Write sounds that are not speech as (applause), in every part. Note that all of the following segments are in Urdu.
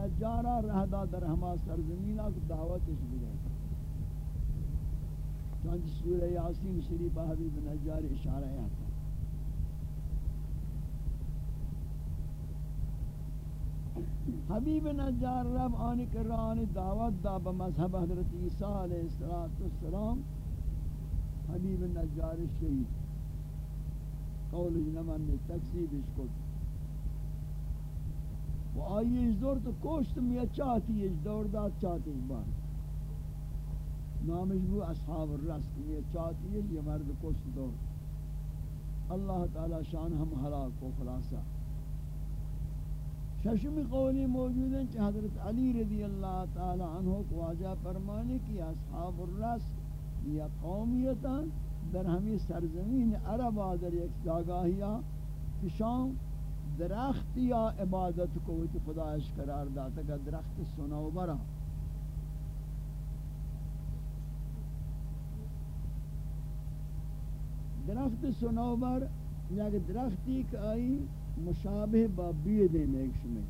نجارہ رہدا در ہما سرزمینہ کو دعوتش بگئے چانچہ سورہ یاسین شریفہ حبیب نجار اشارہ ہے۔ حبیب نجار رب آنی کرانی دعوت دا بمذہب حضرت عیسیٰ علیہ السلام حبیب نجار شہید۔ قول نمان نے تکسیب اس کو۔ و آئی اس دور تو کوشت میا چاہتی اس دور دا چاہتی اس بار نامش بو اصحاب الرس میا چاہتی ہے یہ مرد کوشت دور اللہ تعالی شان ہم حلاق و خلاصہ ششمی قولی موجود ہیں کہ حضرت علی رضی اللہ تعالی عنہ کو واجہ فرمانے کی اصحاب الرس یا قومیتا در ہمی سرزمین عرب آدر ایک جاگاہیا کشان درخت یا عبادت کو وچ خدایش قرار داتا کہ درخت سنو برا درخت سنوبر یک یعنی درختی کہ آئی مشابہ با بیدیں ایک شمی۔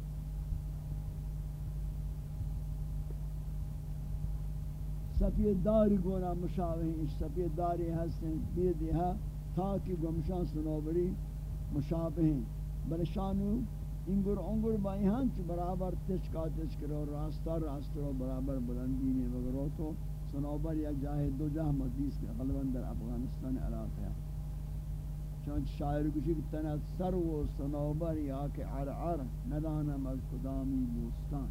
سفید داری گونا مشابہ ہیں سفید داری ہستیں بیدی ہے تاکی گمشان سنوبری مشابہ ہیں۔ بلشانو انگر انگر بائی ہاں چھ برابر تشکا تشکر راستہ راستہ برابر بلندی میں وگرو تو سنوبر یک جاہے دو جاہ مدیس کے غلبن در افغانستان علاقہ ہے۔ چون شاعر کشی کہ تنہ سر و سنوبر یا کہ عرعر ندانم از کدامی بوستان۔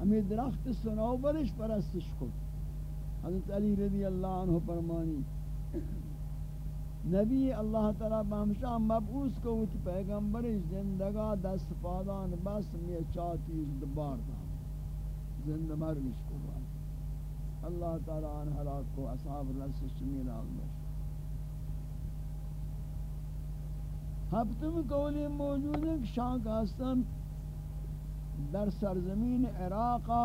ہمیں درخت سنوبرش پرستش کو حضرت علی رضی اللہ عنہ فرمانی نبی اللہ تعالی بہمشہ مبعوث کو وچ پیغمبر زندگا دست پادان بس میں چاہتی دبار دا۔ زندہ مرگش کو بات اللہ تعالی عنہ حلاق کو اصحاب رس شمیل آگمش ہفتم قولی موجود ہے کہ شاہ کاستم در سرزمین عراقا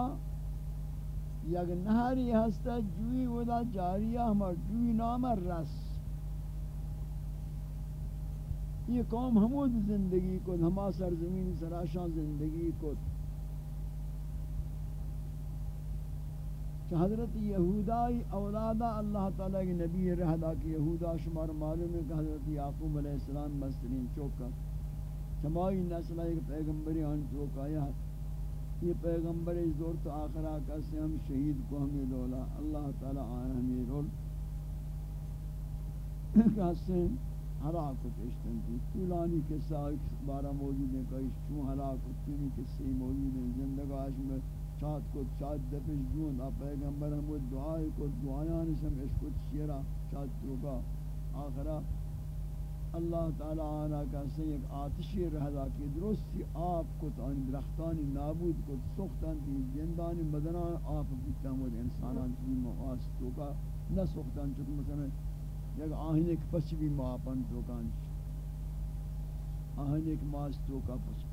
یک نہری ہستا جوی ودا جاریہ ہمار جوی نام رس۔ یہ قوم ہمود زندگی کو ہما سرزمین سراشان زندگی کو کہ حضرت یہودائی اولادا اللہ تعالیٰ کی نبی رہدا کی یہودا شمار معلوم ہے کہ حضرت یعقوب علیہ السلام مسترین چوکا۔ چمائی نسلہ ایک پیغمبری آن چوکا یہ پیغمبر اس دور تو آخرہ کسی ہم شہید کو ہمیں دولا۔ اللہ تعالیٰ آن ہمیں رول۔ کسی ہلاک کو پیشتن کی طولانی قصہ بارہ موجود ہیں کہ چون ہلاک کو تینی قصے موجود ہیں زندگاش میں چاہت کو چاہت دفش جون آپ پیغمبر ہم دعائی کو دعایان سم عشق شیرہ چاہت چوکا آخرہ اللہ تعالی آنا کا سیک آتشی رہدا کی درستی آپ کو تانی درختانی نابود کو سختان تی جندانی بدنان آپ بیتا مود انسانان چلی مواس چوکا نہ سختان چکا مثلا یک آہین ایک پس بھی مواپن چوکان آہین ایک ماس چوکا پس۔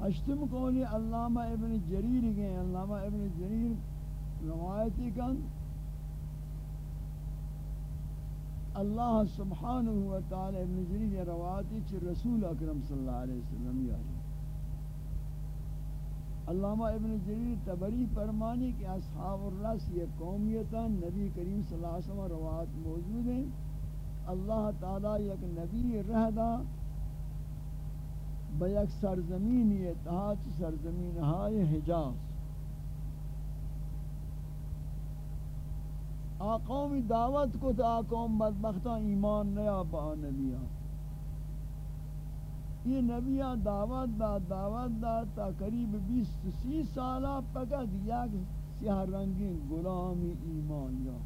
اشتم قولی علامہ ابن جریر گئے علامہ ابن جریر روایتی کن۔ اللہ سبحانہ وتعالی ابن جریر روایتی چھ رسول اکرم صلی اللہ علیہ وسلم یاری۔ علامہ ابن جریر تبری فرمانی کہ اصحاب الرس یہ قومیتا نبی کریم صلی اللہ علیہ وسلم روایت موجود ہیں۔ اللہ تعالی یک نبی رہدا بیک سرزمین یہ تحاچ سرزمین ہائے حجاز۔ آقومی دعوت کو تو آقوم بدبختان ایمان نیا با نبیان۔ یہ نبیہ دعوت دا دعوت دا تا قریب بیس سی سالہ پکت یک سیاہ رنگی غلامی ایمان یا۔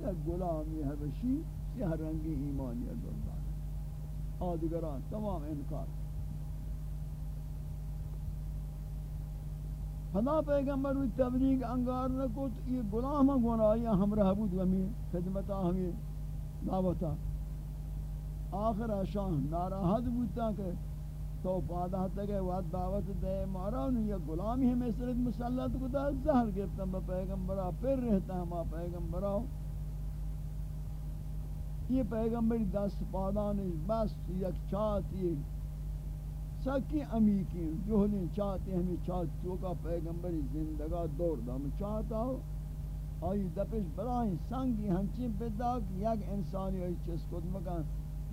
یک غلامی حبشی سیاہ رنگی ایمان یا آدگران، تمام انکار۔ خدا پیغمبر ہوئی تبلیغ انگار نکو تو یہ غلام گناہی ہمراہ بود ہمیں خدمتا ہمیں دعوتا آخر شان ناراحت بودتا کہ تو پادہ تک وقت دعوت دے مارا انہوں یہ غلامی ہمیں صرف مسلط کو دا زہر گرتا با پیغمبرہ، پھر رہتا ہما پیغمبرہ۔ یہ پیغمبری دست پادانش بس یک چاہتی سکی امیکی جوہلیں چاہتے ہمیں چاہت چوکا پیغمبری زندگا دور دا۔ ہم چاہتا ہو آئی دپش برائیں سنگی ہنچین پیدا کہ یک انسانی آئی چس کد مکان۔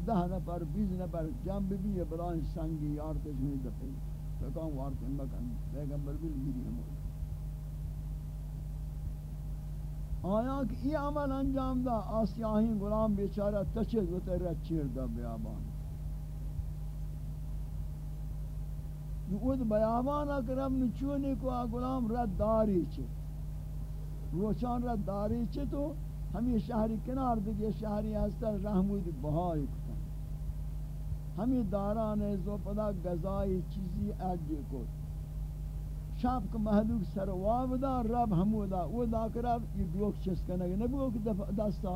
دہ نفر بیز نفر جنب بھی برائیں سنگی یارتش میں دپش فکان وارتن مکان پیغمبر بھی لیری ہمیں آیا کہ یہ عمل انجام دا آسیاہین غلام بیچارہ تچد و تر چیر دا بیابان. نوود بیابان اکرم نچونے کو غلام رد داری چھے روچان رد داری چھے تو ہمیں شہری کنار دیگے شہری ہستا رحمود بہائی کتا ہمیں داران زو پدا گزائی چیزی اڈی کو شاب کو محلوک سر واب دا، رب ہمو دا، او دا کرب یہ دوک چس کنگے نبو کہ دستا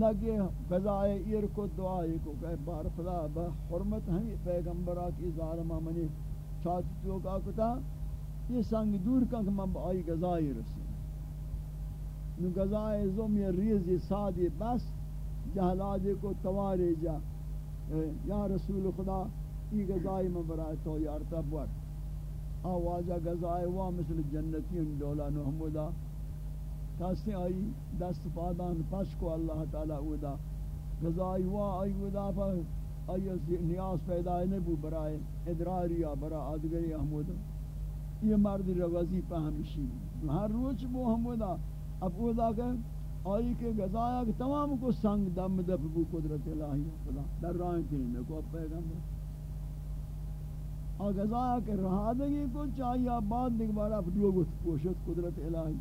لگے غذائے ایر کو دعائی کو کہ بار خدا با حرمت ہمیں پیغمبرہ کی ظالمہ منی چاہتی تو کا کتا، یہ سنگ دور کن کہ من با آئی غذائی رسی نو غذائے زم یہ ریزی سادی بس جہلادے کو توارے جا۔ یا رسول خدا یہ غذائی من برای تو یارتا بور آوازہ گزائے وا مثل جنتین دولا نحمدہ کسی آئی دست پادان پش کو اللہ تعالی اودا گزائی وا آئی اودا پا آئی نیاز پیدا نبو برائے ادراری یا برا آدگری احمد یہ مرد روزی پہ ہمشی ہر روچ بو حمودا اب اودا کہ آئی کے گزایا کہ تمام کو سنگ دم دف بو قدرت الہی خدا در رائن تینے کو پیغمبر۔ آگزا کہ رہا دگی کو چاہیے بعد دیکھ بارا لوگ پوشت قدرت الہی۔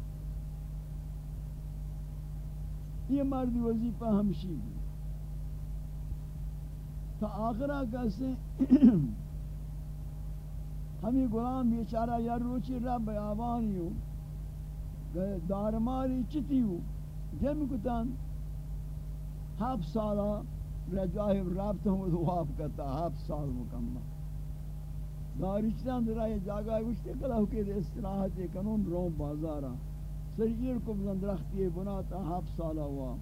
یہ مرد وظیفہ ہمشی تا آخرہ کہتے (clears throat) ہمیں غلام بیچارہ یا روچی رب آبانی ہو دارماری چتی ہو۔ جمع کتن ہف سالہ رجاہ رابط ہوں دعاب کرتا ہف سال مکمل۔ دارچتان در آئی جاگا گوشتے کلا ہوکے دے استراحت کنون روم بازارا۔ سریر کو بزن درختی بناتا ہف سالہ ہوا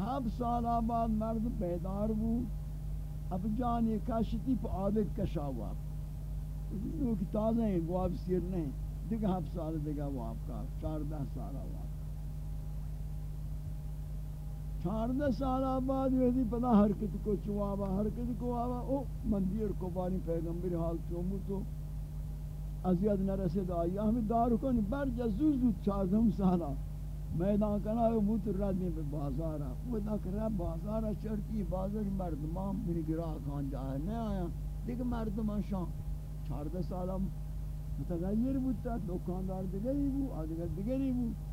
ہف سالہ بعد مرد بیدار بو، اب جانی کاشتی پا عادت کشا ہوا لوگ تازہ ہیں گواب سیر نہیں۔ دیکھ ہف سالہ دیکھا وہ آپ کا، چار چاردہ سالہ ہوا چاردہ سال بعد یہ پدا حرکت کو چوابا حرکت کو آوا، او مندیر کو بانی پیغمبر حال چومو تو۔ ازیاد نہ رسید آئی ہمیں دارو کنی بر جزوز دو چاردم سالا۔ میدان کنا ہے موت رد میں بازارا۔ وہ دا کرا بازارا چرتی بازار مردمان منی گراہ کان جائے نہیں آیا۔ دیکھ مردمان شان۔ چاردہ سالا۔ متغیر بودتا دکاندار دیگری بو آدگر دیگری بو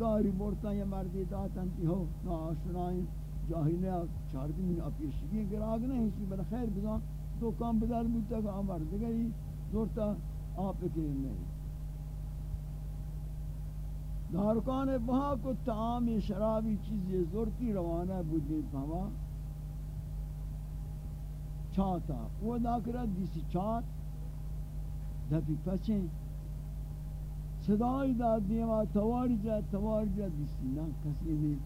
داری مرتا یا مردی داتن تی ہو نا آشنائیں جاہینے چار دن اپیشگی گراغ نہیں اسی بنا خیر بزان دو کام بدار مجھتا کہ آمار دگری زورتا آپ اکرین نہیں دارکان وہاں کو تعامی شرابی چیزی زورتی روانہ بودی پہوا چاہتا وہ داکرہ دیسی چاہت دفی پچیں صدای داد دیما تواری جا تواری جا دیسی نا کسی نہیں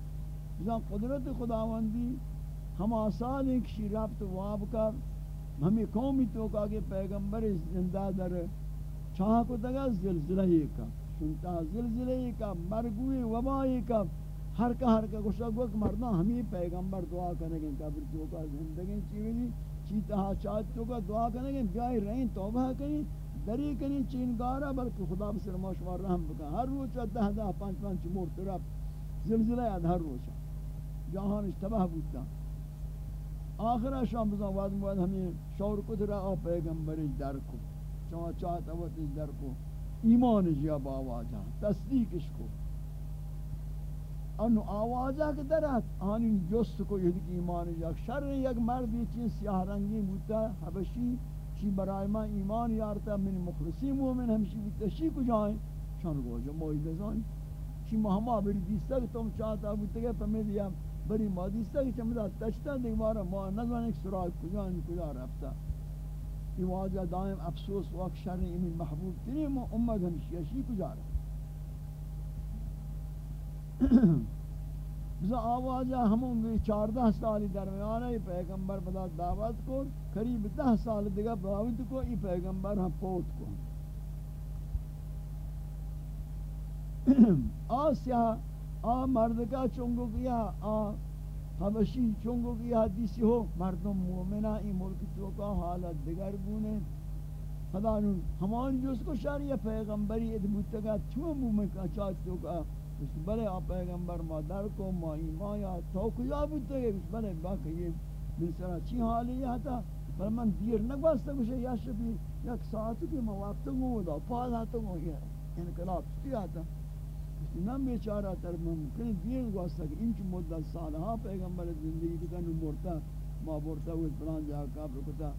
بزن قدرت خداوندی ہم آسان ایک شی ربط واب کر، ہمیں قومی تو کہا کہ پیغمبر زندہ در چاہ کو دگا زلزلہ ہی کا سنتا زلزلہ ہی کا مرگوی وبا وبائی کا ہر کا ہر کا گوشہ گوک مرنا ہمیں پیغمبر دعا کرنے گے قبر تو کا زندگی چیوی چیتا ہاں چاہت تو کا دعا کرنے گے بیائی رہیں توبہ کریں دری کنی چین گارا بلکہ خدا بسر ما شما رحم بکن. ہر روچ دہ دہ پانچ پانچ مورت رب زلزلہ یاد ہر روچ جہان اشتباہ بودتا آخرہ شام بزن وعد مواد ہمیں شور کت رہا پیغمبر در کو. چما چاہتا وقت در کو. ایمان جیا با آوازہ تصدیقش کو. انو آوازہ کے درات آنی جست کو. یہ ایمان جا. شر یک مرد چیز سیاہ رنگی بودتا حبشی چی برای ما ایمان یارتا من مخلصی مومن ہمشی بیتا شی کو جائیں۔ شان گو جو موئی بزانی چی مہما بری دیستا کہ تم چاہتا بیتا کہ پمی دیا بری ما دیستا کہ چمدا تشتا دیکھ مارا ما نظران ایک سراغ کجانی کجا رفتا۔ یہ واجہ دائم افسوس وقت شر ایمین محبوب تنی امت ہمشی شی کجا رفتا۔ (clears throat) بزا آوازہ ہمون بھی چاردہ سالی درمیان ہے پیغمبر بدا دعوت کو قریب دہ سال دیگا باوت کو ای پیغمبر ہم پوت کو (clears throat) آ سیاہ، آ مرد کا چونگو کیا، آ حبشی چونگو کیا، حدیثی ہو، مردم مومنہ، ای ملک تو کا حالت دیگر گونے خدا نون، ہمان جو اس کو شریع پیغمبری ادبوتگا چون مومن کا چاہت تو کا بلے آپ پیغمبر ما در کو، ما ایمان یا تو کجا بودتا ہے اس بلے باقی یہ من سرا چی حالی یہ تھا پر من دیر نگواستا کچھ یا شبی یک ساعت کی موقت گو دا پاس آتا گو یہ انقلاب. چتی آتا اس نم بیچارہ تر ممکن دیر نگواستا کہ انچ مدت سالہا پیغمبر زندگی کتا نو مرتا، ما برتا ہوئے پلان جا کابر کتا.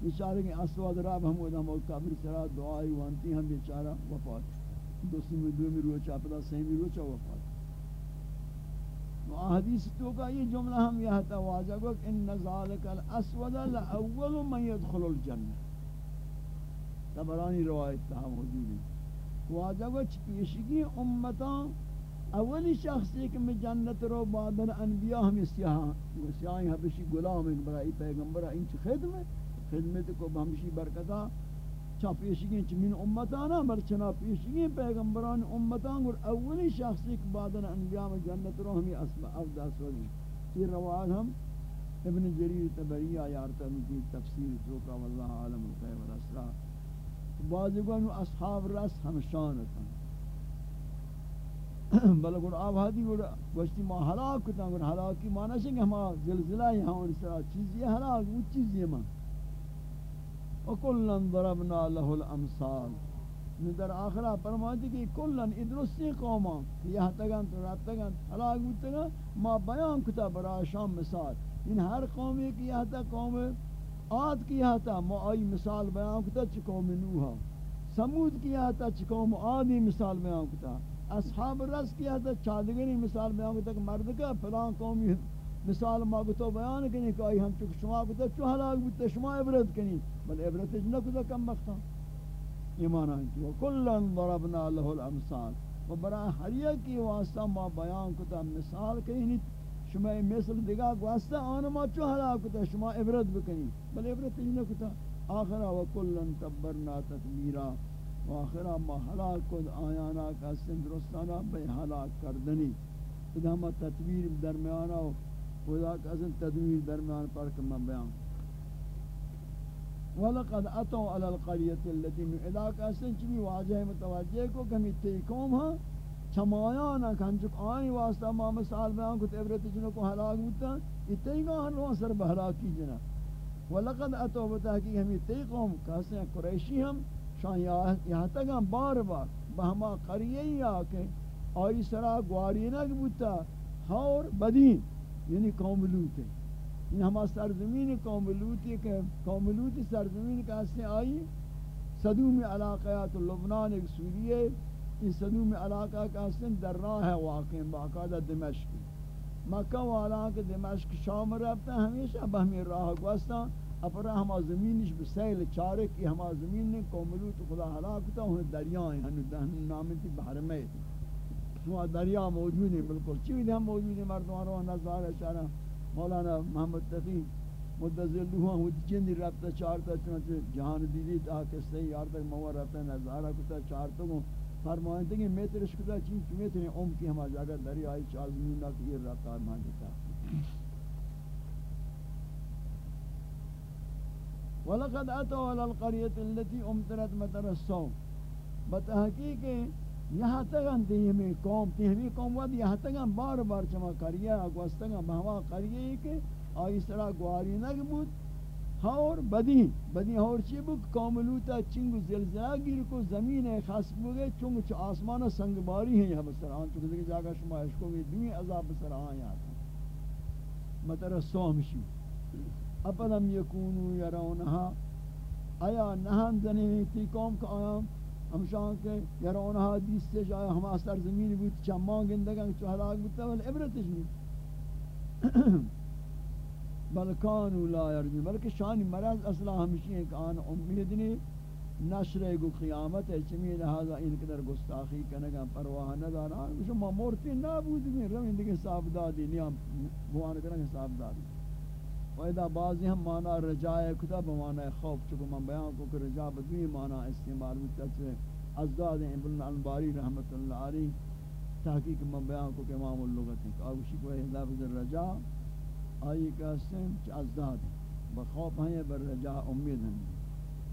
بیچارے کہ اسواد راب ہم ہوئے دا موقع کابر سرا دعائی وانتی ہم بیچارہ وفات. دوسری میں دو میں روچا پدا سہمی روچا وفات۔ و حدیث تو کا یہ جملہ ہم یہ تا واجہ کو کہ ان ذالک الاسود الاول من يدخل الجنہ۔ تبرانی روایت تھا موجود ہے واجہ کو پیشگی امتاں اولی شخص ایک میں جنت رو بعد انبیاء ہم سیاہ سیاہ حبشی غلام ایک بڑا پیغمبر ان خدمت خدمت کو ہمشی برکتہ چا پیشگین چی من امتانا بل چنا پیشگین پیغمبران امتان گر اولی شخصی که بعدن انبیام جنت رو ہمی اسم افد اسودی یہ روایت ہم ابن جریر تبری آیارتا کی تفسیر چوکا واللہ عالم القیب والاسرا بعضی کو اصحاب رس ہمشانتا بل گر آب حدی گر گوشتی ما حلاک کتا گر حلاکی مانا شنگ ہما زلزلہ یہاں ان سرا. چیزی حلاک وہ چیزی مانا وکلن ضربنا له الامثال۔ در آخرہ فرماتی کہ کلن ادرسی قوما یہ تگن تو رات تگن ہلاک بودتگا ما بیان کتا برای شام مثال۔ ان ہر قومی کی یہ تا قوم عاد کی یہ تا ما آئی مثال بیان کتا چی قوم نوحا سمود کی یہ تا چی قوم عادی مثال بیان کتا۔ اصحاب رس کی یہ تا چادگری مثال بیان کتا کہ مرد کا فلان قومی مثال ما گتو بیان کنی کہ ہم چک شما گتو چو ہلاک بودتا، شما عبرت کنی. بل عبرت نہ کتا کم بختا ایمان آنچی و کلن ضربنا له الامثال. و برا ہر کی واسطہ ما بیان کتا، مثال کنی. شما مثل دیگا واسطہ آن ما چو ہلاک کتا، شما عبرت بکنی. بل عبرت نہ کتا آخرہ و کلن تبرنا تتمیرا و آخرہ ما ہلاک کت آیانا کا سندرستانا بے ہلاک کردنی. ادھا ما تطویر درمیانا خدا کا اصل تدویر درمیان پر کم بیان. ولقد اتوا على القريه التي من علاقه اصل چمی واجہ متوجہ کو کمی تی قوم ہاں چمایان کن چک آئی واسطہ ما مثال بیان کو عبرت جن کو ہلاک ہوتا اتنی گاہ لو سر بہلاکی جنا ولقد اتوا بتحقیق ہمی تی قوم کہتے قریشی ہم شان یہاں تک ہم بار بار بہما قریہ یا کہ آئی سرا گوارینہ کی بوتا اور بدین. یعنی قوم لوط ہے۔ یعنی یہ ہما سرزمین قوم لوط ہے کہ قوم لوط سرزمین کا سے آئی۔ صدوم علاقیات لبنان ایک سوریہ یہ صدوم علاقہ کا سن در راہ ہے واقع باقاعدہ دمشق۔ مکہ والا کہ دمشق شام رفتا ہمیشہ بہمی راہ گوستا اپرا ہما زمینش بسیل چارک کی ہما زمین نے قوم لوط خدا ہلاکتا ہوں دریائیں ہنو نامتی بحر میں تھی شما دریا موجود ہے بالکل چیز ہم موجود ہیں مردمان رو نظار اشارہ مولانا محمد تقی مدذل ہوا وہ چند رابطہ چارتا چنانچہ جہان دیدی، تا کسے یار تک موا رابطہ نظارہ کتا چارتا گو فرمائیں تھے کہ میترش کتا چیز میتر ام کی ہما جاگہ دریائی چازمین نہ کہ یہ رابطہ مان جتا وَلَقَدْ أَتَوْا عَلَى الْقَرْيَةِ الَّتِي أُمْتِرَتْ مَتَرَ السَّوْمِ بتحقیق یہاں تگن دیمی قوم تیہمی قوم ود یہاں تگن بار بار چما کریے اگوستگن بہما کریے کہ آئی سرا گواری نگ بود۔ اور بدین بدین اور چی بود؟ قوم لوتا چنگ زلزلہ گیر کو زمین خاص بگے، چنگ چو آسمان سنگ باری ہیں۔ یہاں بسر آن چکہ دیکھ جاگہ شما اشکو گئی دوی عذاب بسر آن یہاں مطر سومشی اپلم یکونو یرونہا۔ آیا نہان زنی تی قوم کا آیام؟ ہم شان کے یار اون حدیث سے جا ہم اثر زمین بود چمان گندگان چ ہلاک بوتا ول عبرت نہیں (clears throat) بلکان لا یرجو بلکہ شان مرض اصلا ہمشی ہے کہ ان امید نہیں نشر گو قیامت ہے چمی لہذا ان قدر گستاخی کنگا پرواہ ندارا شما مورتی نابود میں روین دیکھ حساب دادی نیام بوان کرنگ حساب دادی. ویدہ بعضی ہم مانا رجائے کتا بمانا خوف چکو من بیان کو کہ رجا بدوی مانا استعمال ہوتا چھے ازداد ابن الانباری رحمت اللہ علی تحقیق من بیان کو کہ امام اللغت ہے کہ آگوشی کو ہے لفظ رجا آئی کہتے ہیں چھ ازداد بخوف ہیں بر رجا امید ہیں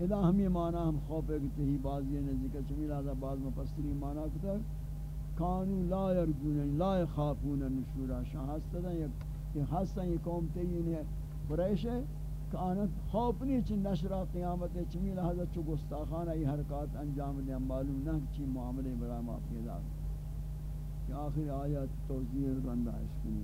ادا ہم یہ معنی ہم خوف ہے کہ تہی بعضی نے ذکر چمیل آزا بعض مفسری معنی کتا کانو لا یرجون لا خافون نشورا شاہ ہستا یہ ہستا یہ قوم تیین ہے قریش ہے کہ آنت خوف نہیں چھ نشرا قیامت چمی لہذا آزا چو گستاخانہ یہ حرکات انجام دیا معلوم نہ چی معاملے برا ما پیدا کہ آخر آیات توضیح بندہ اس کنی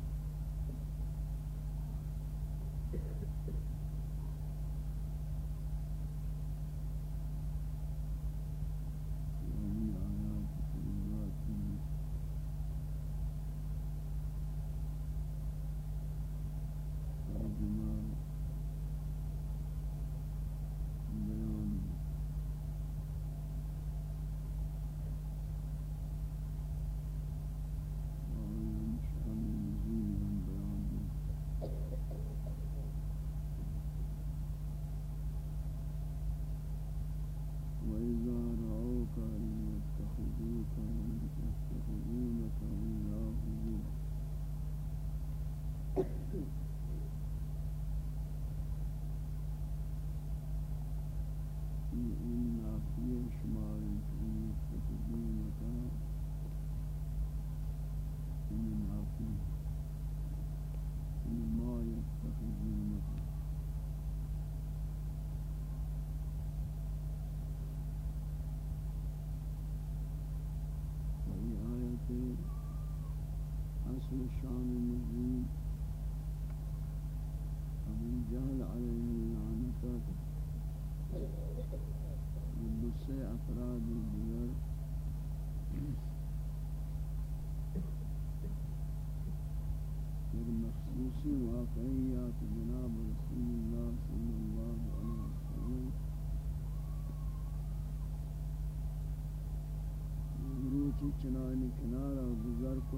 آخر چنانی گزر کو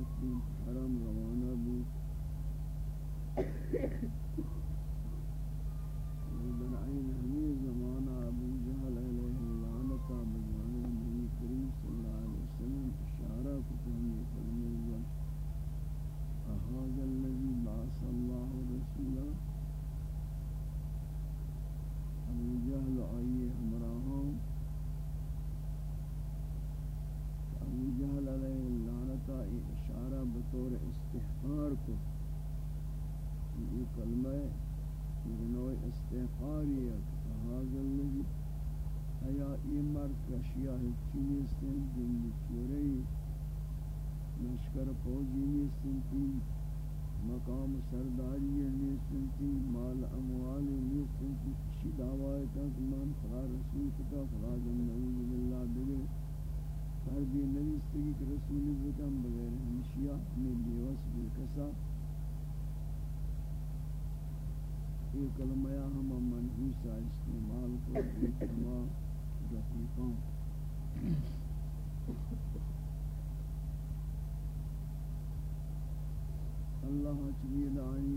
حرم روانہ اللہ چلی لعنی ہما شبہ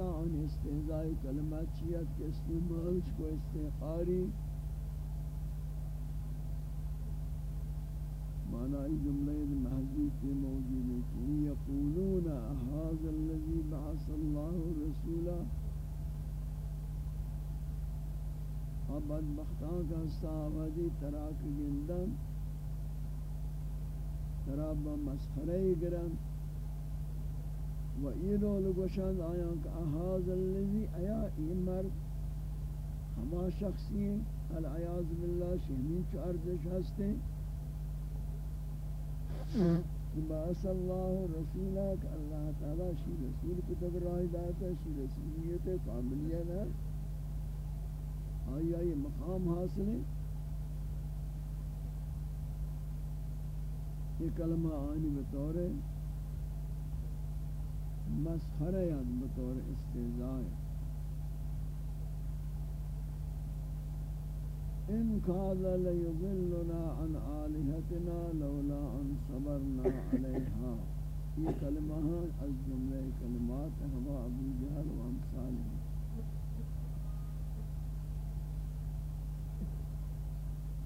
چیئے ان استغاء کلمہ چیئت کے استعمال کو استغفاری معنی جملے جملہ محذوف موجود ہے کہ یقولون هذا الذي بعث الله رسولا ہاں اب بدبختان کا صحابی تراک گندن تراب مسخرے گرن و ایلو لگوشند آیاں کہ هذا الذي ایا این مرد ہما شخصی العیاض باللہ شہمین چو ارزش ہستے باس اللہ رسولہ کہ اللہ تعالی شی رسول کو تب راہ داتا شی رسولیت کاملیت ہے آئی آئی مقام حاصل ہے یہ کلمہ آنی بطور مسخرہ یا بطور استعزاء ان كاد ليضلنا عن آلهتنا لولا ان صبرنا عليها یہ کلمہ ہے از جملہ کلمات ہوا ابو جہل و امثال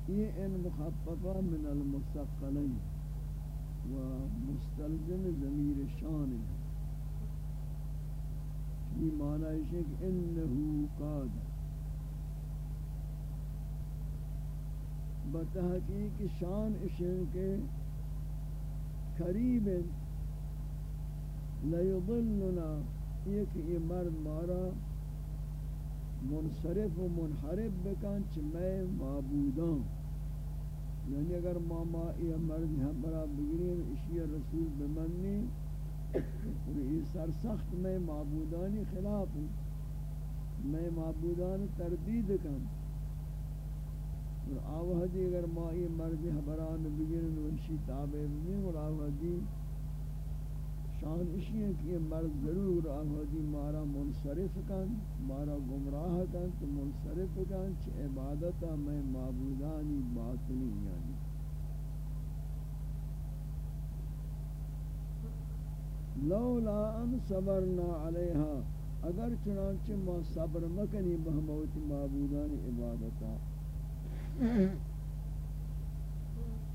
یہ ان مخففہ من المستقلین و مستلزم ضمیر شان یہ معنی ہے کہ انہو قاد. بتحقیق شان اشن کے قریب لیضلنا ایک یہ مرد مارا منصرف و منحرف بکن چھ میں معبودان. یعنی اگر ماما یہ مرد ہمارا بگرین اشیاء رسول بمنی یہ سرسخت میں معبودانی خلاف ہوں میں معبودان تردید کن۔ اور آوہدی اگر مائی مرد حبران بگرن ونشی تابع بگرن اور آوہدی شان ہے کہ یہ مرد ضرور آوہدی مارا منصرف کن، مارا گمراہ کن، تو منصرف کن چھ عبادتا میں معبودانی باطنی یعنی۔ لولا ان صبرنا علیہا، اگر چنانچہ ما صبر مکنی بہموت معبودانی عبادتا۔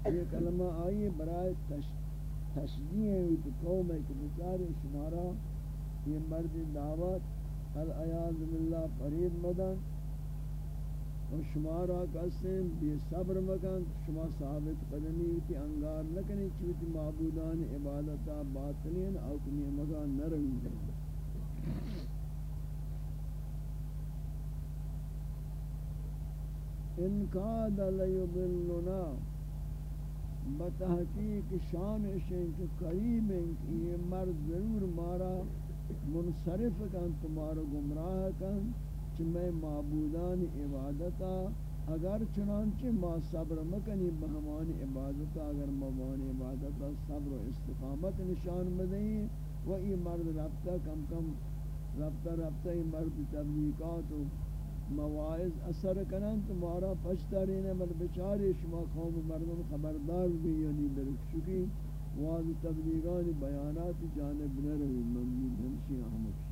یہ کلمہ آئی برائے تشجیع ہوئی قوم ہے کہ بچارے شمارا۔ یہ مرد دعوت العیاض باللہ فرید مدن۔ اور شمارا قسم بے صبر مکن، شما ثابت قدمی ہوتی انگار نکنی چوتی معبودان عبادتا باطنین اوکنی مگان نرہی ان کاد لیضلنا بتحقیق شان شین کہ قریب ہیں کہ یہ مرد ضرور مارا منصرف کن تمہارا گمراہ کن. چمیں معبودان عبادتا، اگر چنانچہ ما صبر مکنی بہمان عبادتا، اگر مبان عبادتا صبر و استقامت نشان بدیں و یہ مرد ربطہ کم کم ربطہ ربطہ یہ مرد تبلیغات و مواعظ اثر کنن تو مارا پشتاری نے مل بچاری شما قوم مردم خبردار بھی یعنی درکشکی واض تبلیغان بیانات جانب نہ رہی ممنون ہمشی احمد.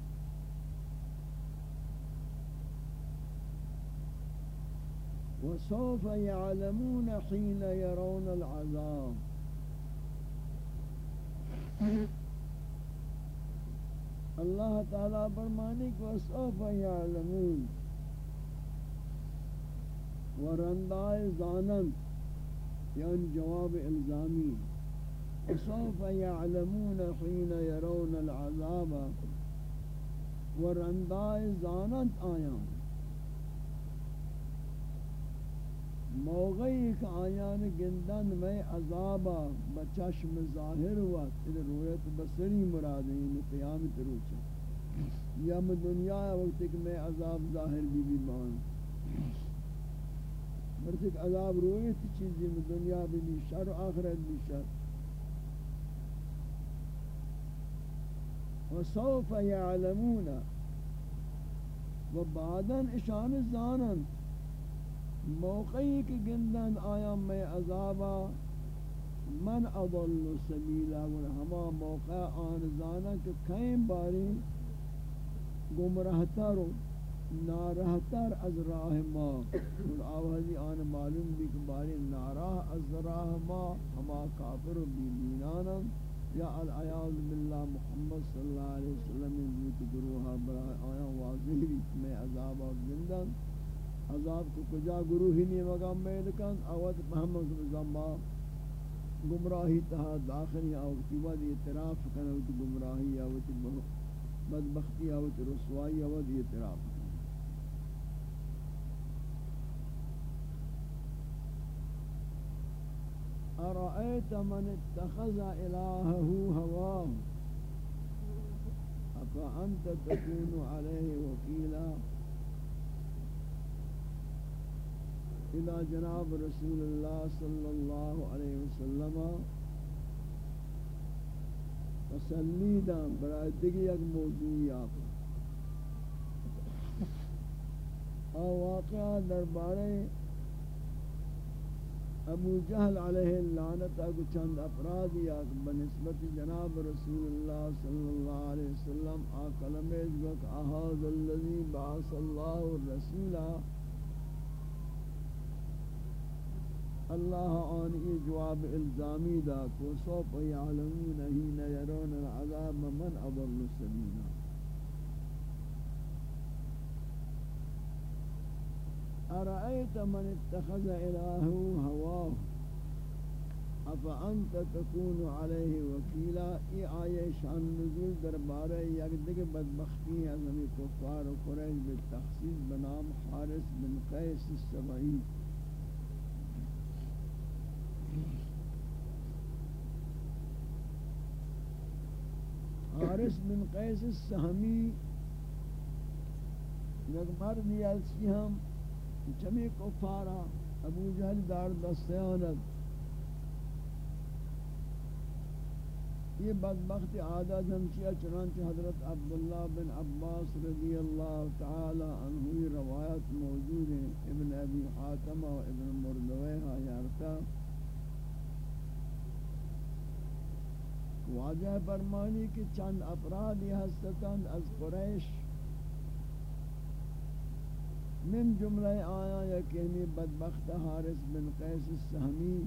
وسوف يعلمون حين يرون العذاب. اللہ تعالیٰ فرمانے کو سوف یعلمون ورندائے زانن. یعنی جواب الزامی. سوف يعلمون حين يرون العذاب. ورندائے زانت آیان موقعی کہ آیان گندن میں عذابا بچشم ظاہر ہوا تل رویت بسری مراد ہیں یعنی قیامت روچا یا میں دنیا وقت کہ میں عذاب ظاہر بھی بھی مان مرتک عذاب رویت چیزی میں دنیا بھی بھی شر و آخرت بھی شر۔ وسوف يعلمون وبعدن اشان زانن۔ موقعی کی گندن آیا میں عذابا، من اضل سبیلا و ہما موقع آن زانا کہ کہیں باری گمراہتر و نارہتر از راہ ما. اور آوازی آن معلوم بھی کہ باری ناراہ از راہ ما ہما کافر و بیدینانا یا العیاض باللہ محمد صلی اللہ علیہ وسلم بیت گروہا برای آیا واضح بھی میں عذابا گندن. عذاب کو کجا گروہی نہیں مقام میں لکن اوت محمد زما گمراہی تہا داخلی آوتی ود اعتراف کن اوت گمراہی اوت بدبختی اوت رسوائی اوت اعتراف ارأيت من اتخذ إلهه هواه أفأنت تكون عليه وكيلا الى جناب رسول اللہ صلی اللہ علیہ وسلم تسلیدہ برای دیگی ایک موضوعی آپ اور واقعہ دربارے ابو جہل علیہ اللعنت اگو چند افراد یاک بنسبت جناب رسول اللہ صلی اللہ علیہ وسلم آکلم ازگک احاظ اللذی بعث اللہ الرسولہ اللہ آن ای جواب الزامی دا کو سوف یعلمون ہین یرون العذاب من اضل سبیلا ارأيت من اتخذ إلهه هواه افانت تكون عليه وكيلا ای آیه شان نزول درباره یک دیگه بدبختی از ہمیں کفار و قریش بالتخصیص بنام حارس بن قیس السبعی۔ حارس بن قیس السہمی یک مرد یلسی ہم چمی کفارا، ابو جہل دار دستیانت یہ بدبخت عادت ہم چیا چنانچہ حضرت عبداللہ بن عباس رضی اللہ تعالی عنہ روایت موجود ہیں ابن ابی حاتمہ و ابن مردویہ یارتا۔ واجہ فرمانی کہ چند افراد ہستند از قریش من جملہ آیا یا بدبخت حارس بن قیس السہمی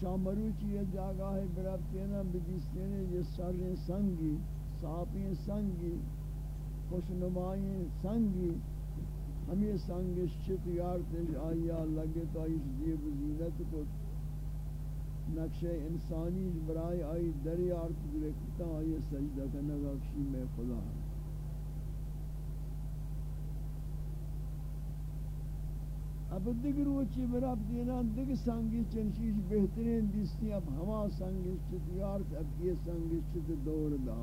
شامروچی یہ جاگاہ برابتینا بدیستینے یہ سر سنگی ساپی سنگی، خوشنمائی سنگی، ہمیں سنگش چت یارتش آیا لگے تو آئیش زیب زینت کو نقش انسانی برای آئی دری آرت گرکتا آئی سجدہ کنگا کشی میں خدا اب دیگر روچی براب دینا دیگر سنگی چنشیش بہترین دیستی، اب ہما سنگی چت یارت اب یہ سنگی چت دور دا۔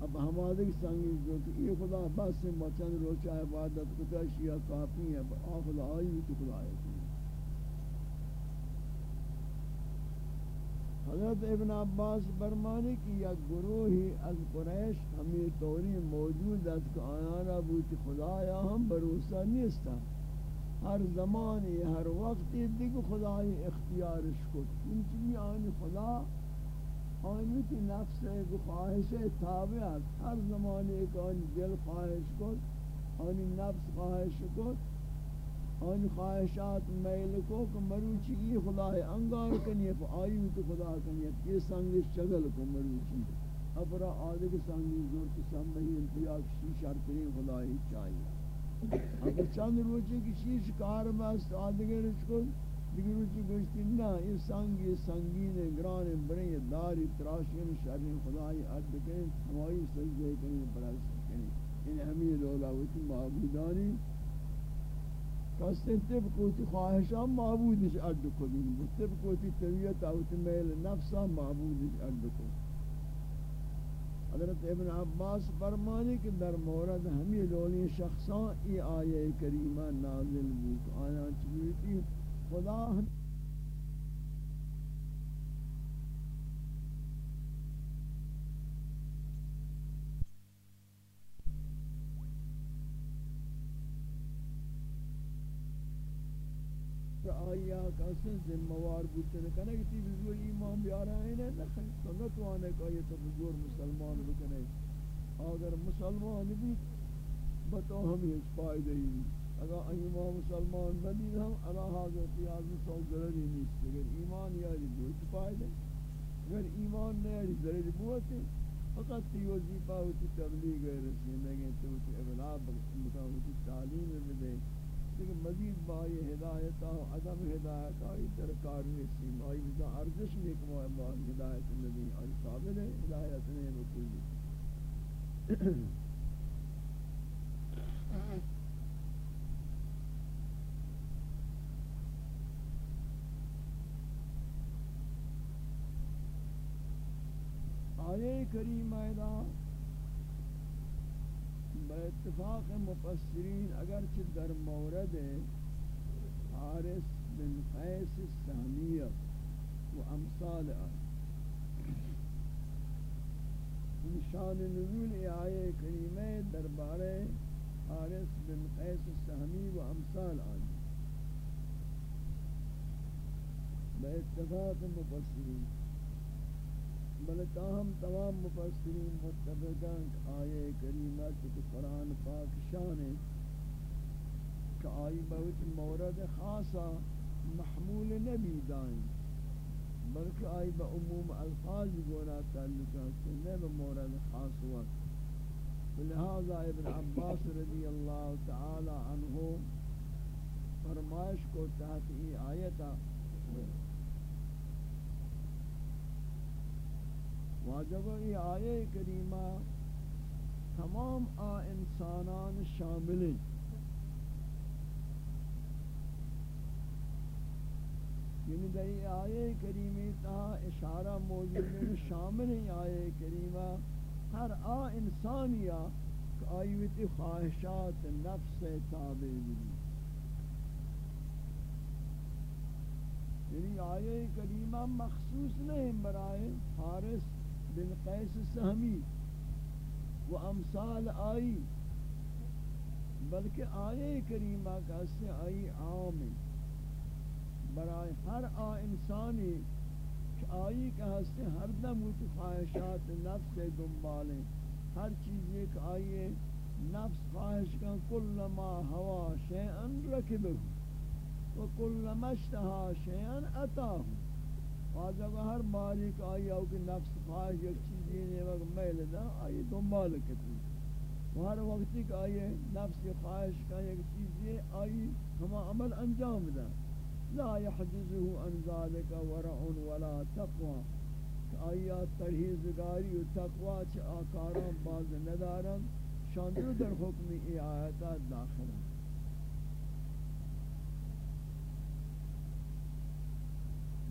اب ہما دیگر سنگی جو کہ یہ خدا بس سے مچن روچا عبادت کتا، شیعہ کافی ہے آخر آئی بھی تو خدا آئی۔ حضرت ابن عباس برمانی کی یا گروہی از قریش ہمیں طوری موجود از کہ آیانا بوتی خدایا ہم بروسا نیستا۔ ہر زمانی ہر وقتی دیکھ خدای اختیارش کو انچنی آنی خدا، آنی کی نفس ایک خواہش تابعات ہر زمانی ایک آنی دل خواہش کو آنی نفس خواہش کو آنی خواہشات میل کو کہ مروچی یہ خدا ہے انگار کنی ہے آئی تو خدا کنی، یہ سنگ شگل کو مروچی۔ ابرا آدھے کے سنگی زور کی سنبہی انتیا کسی شرطری خدا ہی چاہیے اگر چند روچے کسی شکار بست آدھے کے رچ دیگر روچی گوشتی نا، یہ سنگ، یہ سنگین گران بریں یہ داری تراشین شرین خدای عد کریں ہمائی سجدے کریں پرست کریں ان ہمیں لولا معبودانی۔ کستے تب کوتی خواہشان معبودش عد کریں تب کوتی طبیعت آوتی میل نفسا معبودش عد کریں حضرت ابن عباس فرمانی کہ در مورد ہمیں لولی شخصان ای آیے کریمہ نازل بود. آیا چویتی خدا آیا کسی ذمہوار بودتے کنے کہ تی بزور ایمان بیارا ہے؟ نا نہ سنت وانے کا یہ تو بزور مسلمان بکنے اگر مسلمان بھی بتو ہم ہیچ فائدہ ہی اگر ایمان مسلمان بنی ہم اللہ حاضر قیاس میں سو ضروری نہیں اگر ایمان یاری بہت فائدہ اگر ایمان نہیں یاری ضروری بہت ہے فقط تی وظیفہ ہوتی، تبلیغ ہے رسینے گئے تو ہوتی ابلاغ بکتا ہوتی تعلیم میں لیکن مزید بائی ہدایت و عدم ہدایت آئی درکار رسیم آئی بدا ارزش میں ایک معبار ہدایت نبی آئی قابل ہدایت نہیں بکلی آیے کریمہ دا اتفاق مفسرین اگرچہ در مورد حارس بن قیس السہمیہ و امثال نشان نزول آیے کریمہ دربارے حارس بن قیس السہمی و امثال آن. با اتفاق مفسرین. بل تاہم تمام مفسرین متفقان کہ آیے کریمہ کی قرآن پاک شان ہے کہ آئی بہت مورد خاصا محمول نبی دائیں، بلکہ آئی با عموم الفاظ گونا تعلقہ سنے با مورد خاص وقت لہذا ابن عباس رضی اللہ تعالی عنہ فرمائش کو تحت ای آیتا واجب ای آیے کریمہ تمام آ انسانان شامل یعنی در ای آیے کریمی تا اشارہ موجود ہے شامل ہیں آیے کریمہ۔ ہر آ انسانیہ کہ آئیوتی خواہشات نفس تابع بھی یعنی آیے کریمہ مخصوص نہیں، برائے حارس بن قیس سہمی و امثال آئی، بلکہ آئے کریمہ کا سے آئی عام برائے ہر آ انسانی آئی کا ہستے ہر دم خواہشات نفس کے دنبالیں ہر چیز ایک آئیے نفس خواہش کا کل ما ہوا شیئن رکبہ، و کل ما اشتہا شیئن اتاہو۔ واجہ کو ہر مالک آئی او کہ نفس خواہش ایک چیزی نے وقت میل دا آئی دنبال کتی ہر وقتی کہ آئی نفس خواہش کا ایک چیزی آئی ہما عمل انجام دا لا يحجزه عن ذلك ورع ولا تقوى آئی ترہیزگاری و تقوی چھ آکاران باز ندارن، شاندر در حکم ای آیتات داخل ہیں۔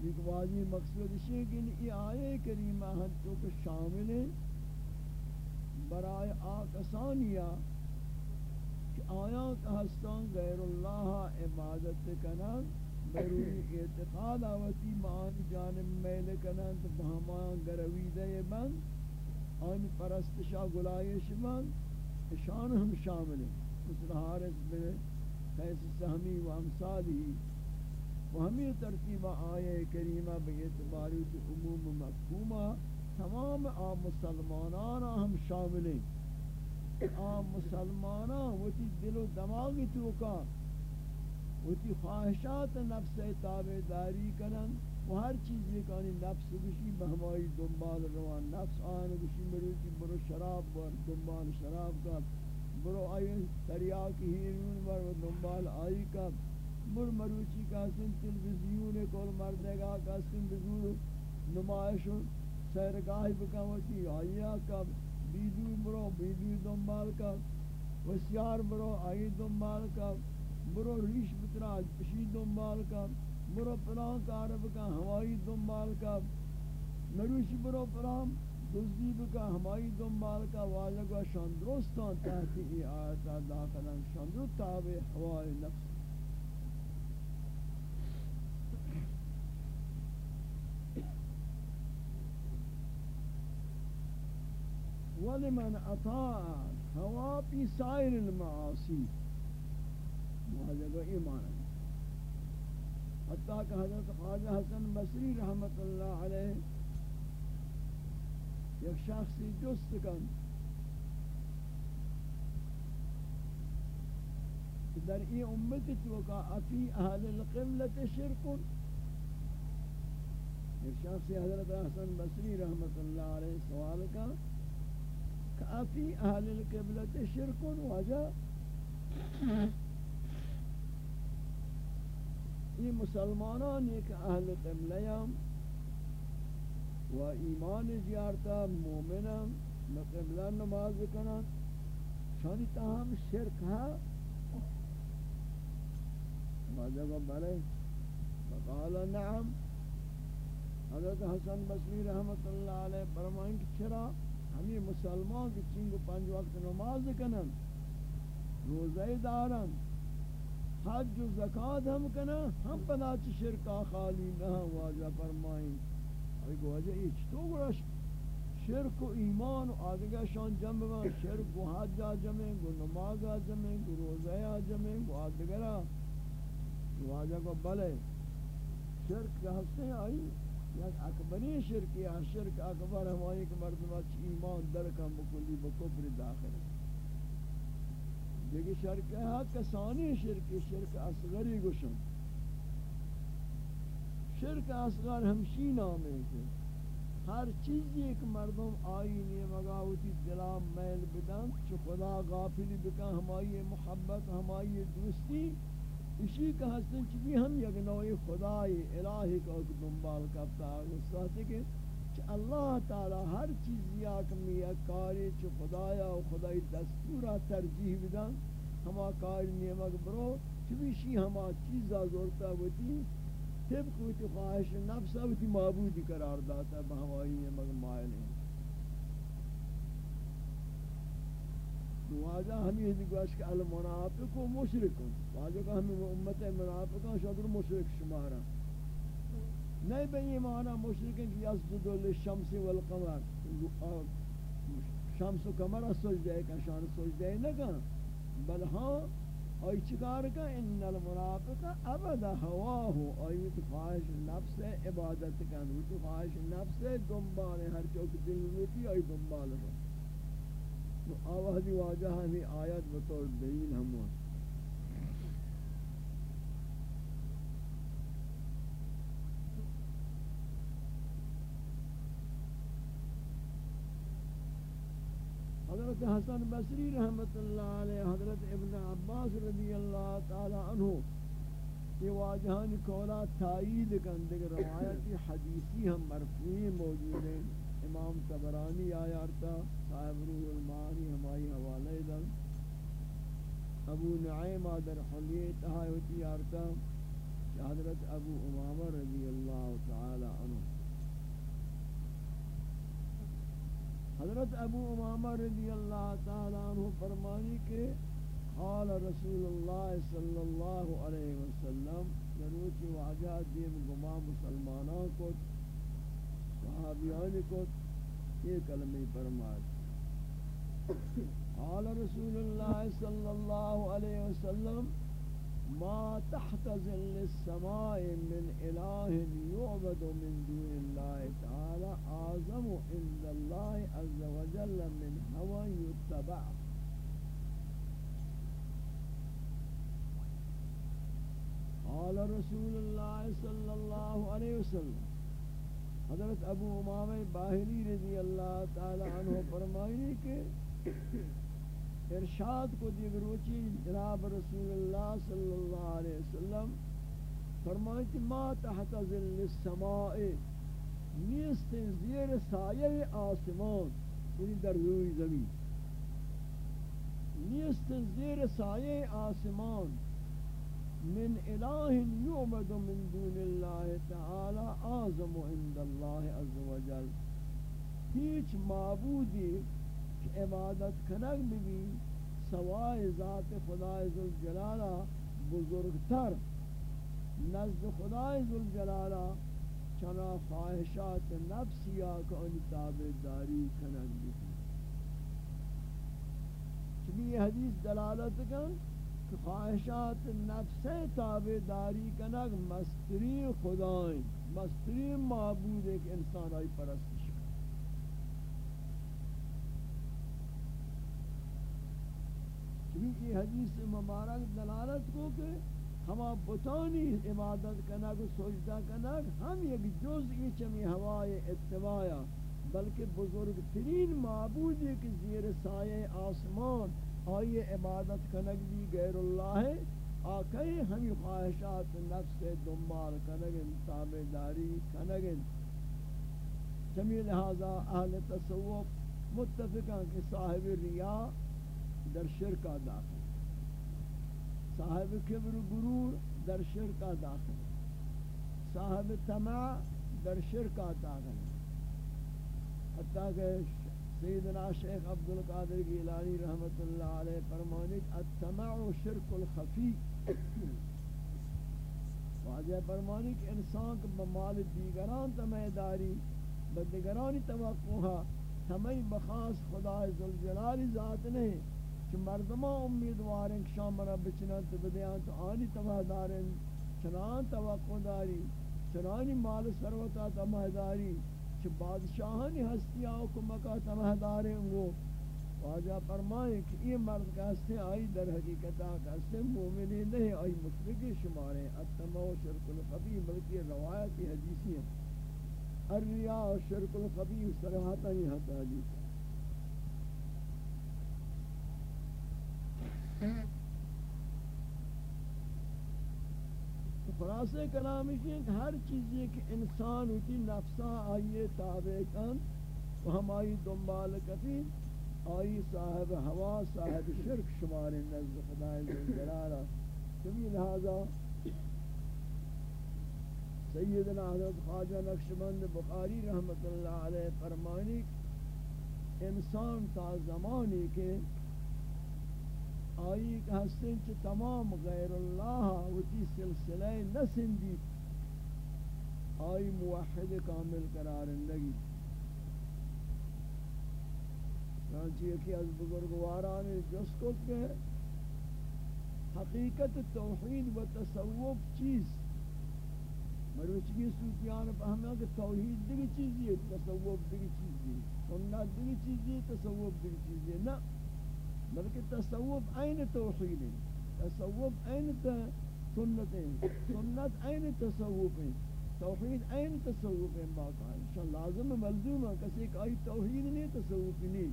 ایک واضح مقصد ہے کہ یہ آئے کریمہ ہم تو کو شامل ہے برائے آکسانیہ کہ آیا کہ ہستان غیر اللہ عبادت کنن بروی اعتقاد آواتی مان جانب میل کنن تو بہمان گرویدہ بند، آن پرستشا گلائش بند شان ہم شامل ہیں۔ مثل حارث بن قیس سہمی و امثالی و ہمیں ترتیبہ آیے کریمہ بیعتباری کی عموم مفہومہ تمام آم مسلمانان ہم شامل ہیں۔ آم مسلمانان وتی دل و دماغی تو کا وتی خواہشات نفس تابع داری کنن و ہر چیزی کانی نفس گوشی بہمائی دنبال روان نفس آن گوشی مروچی برو شراب بر دنبال شراب کا برو آئی تریاک ہیرون بر دنبال آئی کا بر مروچی کا سن تلویزیون کول مردے گا کا سن بزور نمائش سیرگاہی بکاوتی آئیا کا بیدو برو بیدو دنبال کا، وسیار برو آئی دنبال کا برو ریش بترا پشی دنبال کا برو پلان کارب کا ہوائی دنبال کا نروشی برو پلان دزدی بکا ہمائی دنبال کا واجہ شان درستان تحتی ای آیتا داخلن شاندرو تابع ہوائی نفس ولمن أطاع هوا في سائر المعاصي. واجب ایمان حتى کہ حضرت خواجہ حسن بصری رحمت اللہ علیہ ایک شخصی جست کن در ای امت تو کا افی اہل القبلت شرک. ایک شخصی حضرت حسن بصری رحمت اللہ علیہ سوال کا افی اہل القبلت شرک وجہ یہ مسلمانان ایک اہل قبلیاں و ایمان زیارتا مومنا مقبلہ نماز کنا شانی تاہم شرک ہے ماذا کو بلے. فقال نعم. حضرت حسن بصری رحمت اللہ علیہ فرمائیں کہ چرا؟ ہمیں مسلمان کی چنگ پنج وقت نماز کنن روزے دارن، حج و زکات ہم کنا ہم پدا چ شرکا خالی نہ واجہ فرمائیں۔ ای گوجہ ایچ تو گرش شرک و ایمان و آدھگا شان جمع با شرک و حج جمع گو نماز جمع گو روزہ جمع گو آدھگرہ واجہ کو بلے، شرک کے ہستے آئی۔ یک اکبری شرک، یا شرک اکبر ہمائی کہ مردمہ چی ایمان درکم بکلی بکفر داخل. دیکھ شرک ہے کسانی شرک شرک اصغری گوشن شرک اصغر ہمشی نام ہے ہر چیز ایک مردم آئینی مگاوتی دلا میل بدن، چو خدا غافلی بکن، ہمائی محبت، ہمائی دوستی اسی کا حسن چکی ہم یک نوعی خدای الہی کا دنبال کرتا ہے اس ساتھ کہ اللہ تعالی ہر چیز یا کمی کاری چ خدایا و خدای دستورا ترجیح بدن ہما کاری نیمک برو چبیشی ہما چیزا زورتا ہوتی طبق ہوتی خواہش نفس ہوتی معبودی قرار داتا بہمائی نیمک مائل ہیں واجہ ہمیں یہ گوش کہ المنافق و مشرک واجہ کہ ہمیں امت منافقان شکر مشرک شمارا نہیں بے ایمانا مشرک کہ یسجد للشمس والقمر. شمس و قمر سجدے کا شان سجدے نہ کن. بل ہاں اور چکار کا ان المنافق ابدا ہواہ. ایت خواہش نفس عبادت کا ایت خواہش نفس دنبال ہر چوک دل روتی ای دنبال ہے آوازی واجہ ہمیں آیت بطور دلیل ہم حضرت حسن بصری رحمت اللہ علیہ، حضرت ابن عباس رضی اللہ تعالی عنہ یہ واجہان کولا تائید کندگ روایتی حدیثی ہم مرفوعی موجود ہیں۔ امام تبرانی آیارتا، صاحب روح المعانی ہمائی حوالے دن ابو نعیم آدر حلیت آیوتی آرتا حضرت ابو امامہ رضی اللہ تعالی عنہ۔ حضرت ابو امامہ رضی اللہ تعالی عنہ فرمانی کہ قال رسول اللہ صلی اللہ علیہ وسلم ضرور واجہ دیم گما مسلمانوں کو، صحابیان کو یہ کلمہ فرمات قال رسول اللہ صلی اللہ علیہ وسلم، ما تحت ظل السماء من اله يعبد من دون الله تعالى اعظم عند الله عز وجل من هوى يتبع قال رسول الله صلى الله عليه وسلم حضرت ابو امام باہری رضی اللہ تعالی عنہ فرمائیں کہ ارشاد کو دیگر روچی جناب رسول اللہ صلی اللہ علیہ وسلم فرمائیں کہ ما تحت ظل السماء نیست زیر سایہ آسمان یعنی در روی زمین۔ نیست زیر سایہ آسمان من الہ یعبد من دون اللہ تعالی آزم عند اللہ عز و جل ہیچ معبودی کہ عبادت کنگ بھی سوائے ذات خدا ذوالجلالہ بزرگتر. نزد خدا ذوالجلالہ چنا خواہشات نفسیا کا ان تابداری کنگ بھی چلی یہ حدیث دلالت کن؟ خواہشات نفس تابداری کنگ مستری خدائیں مستری معبود ایک انسان آئی پرستش چلی یہ حدیث مبارک دلالت کو کہ ہما بتانی عبادت کنگ و سجدہ کنگ ہم یک جزئی چمی ہوائے اتبایا بلکہ بزرگ ترین معبود ہے کہ زیر سائے آسمان آئیے عبادت کنگ بھی غیر اللہ ہے۔ آکے ہمی خواہشات نفس دنبال کنگن تابداری کنگن چمی لہذا اہل تصوف متفقہ کہ صاحب ریا در شرکہ داخل۔ صاحب کبر غرور در شرکا داخل۔ صاحب طمع در شرکا داخل۔ حتیٰ کہ سیدنا شیخ عبدالقادر گیلانی رحمت اللہ علیہ فرمانے الطمع شرک الخفی. واجہ فرمانے کہ انسان کے بمال دیگران تمہیں داری بدگرانی توقعہ تمہیں بخاص خدا ذوالجلال ذات نہیں کہ مردمہ امیدوار ہیں کہ شام مرا بچنان تو بدیان تو آنی تباہ داریں، چنان توقع داری، چنانی مال سروتا تمہ داری چھ بادشاہانی ہستی آؤ کو مکہ تمہ داریں وہ۔ واجہ فرمائیں کہ یہ مرد کا ہستے آئی در حقیقتہ کا ہستے مومنی نہیں، آئی مشرقی شمارے اتمہ و شرک الخبی بلکہ روایتی حدیثی ہیں۔ الریاء و شرک الخبی صرحاتا ہی حتا حدیث خلاصے کلام یہ کہ ہر چیز یہ انسان ہوتی نفسا آئیے تابع کن و ہم آئی دنبال کتی، آئی صاحب ہوا، صاحب شرک شمار نزد خدای جلالہ۔ کمی لہذا سیدنا حضرت خواجہ نقشبند بخاری رحمت اللہ علیہ فرمانی انسان تا زمانی کے آئی کہ ہستیں چھ تمام غیر اللہ وتی سلسلہ نسندی آئی موحد کامل قرار اندگی چنانچہ یکی از بزرگواران جس کو کہ حقیقت توحید و تصوف چیز۔ مروچگی سوتیان پہمیں کہ توحید دیگی چیزی ہے تصوف دیگی چیزی ہے سنت دیگی چیزی ہے تصوف دیگی چیزی ہے نا بلکہ تصوف عین توحید ہے۔ تصوف عین سنت ہے۔ سنت عین تصوف ہے۔ توحید عین تصوف ہے۔ باقا انشاء لازم ملزوم ہے۔ کسی کوئی توحید نہیں، تصوف نہیں۔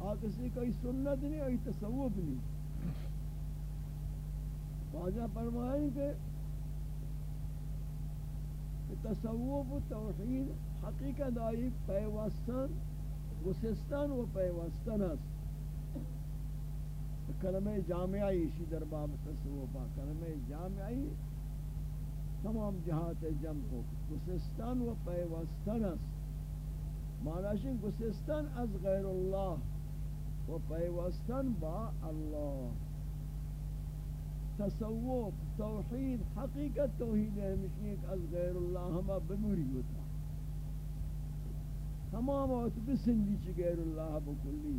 آ، کسی کوئی سنت نہیں اور تصوف نہیں۔ واجہ فرمائیں کہ تصوف و توحید حقیقت آئی پیوستن، گسستن و پیوستن است۔ کلمہ جامعی اسی در باب تصوفہ، کلمہ جامعی تمام جہات جم کو، گسستان و پیوستان است. معنی گسستان از غیر اللہ و پیوستان با اللہ تصوف، توحید، حقیقت توحید ہے از غیر اللہ ہما بموری ہوتا تمام وقت بسندی چی غیر اللہ بکلی؟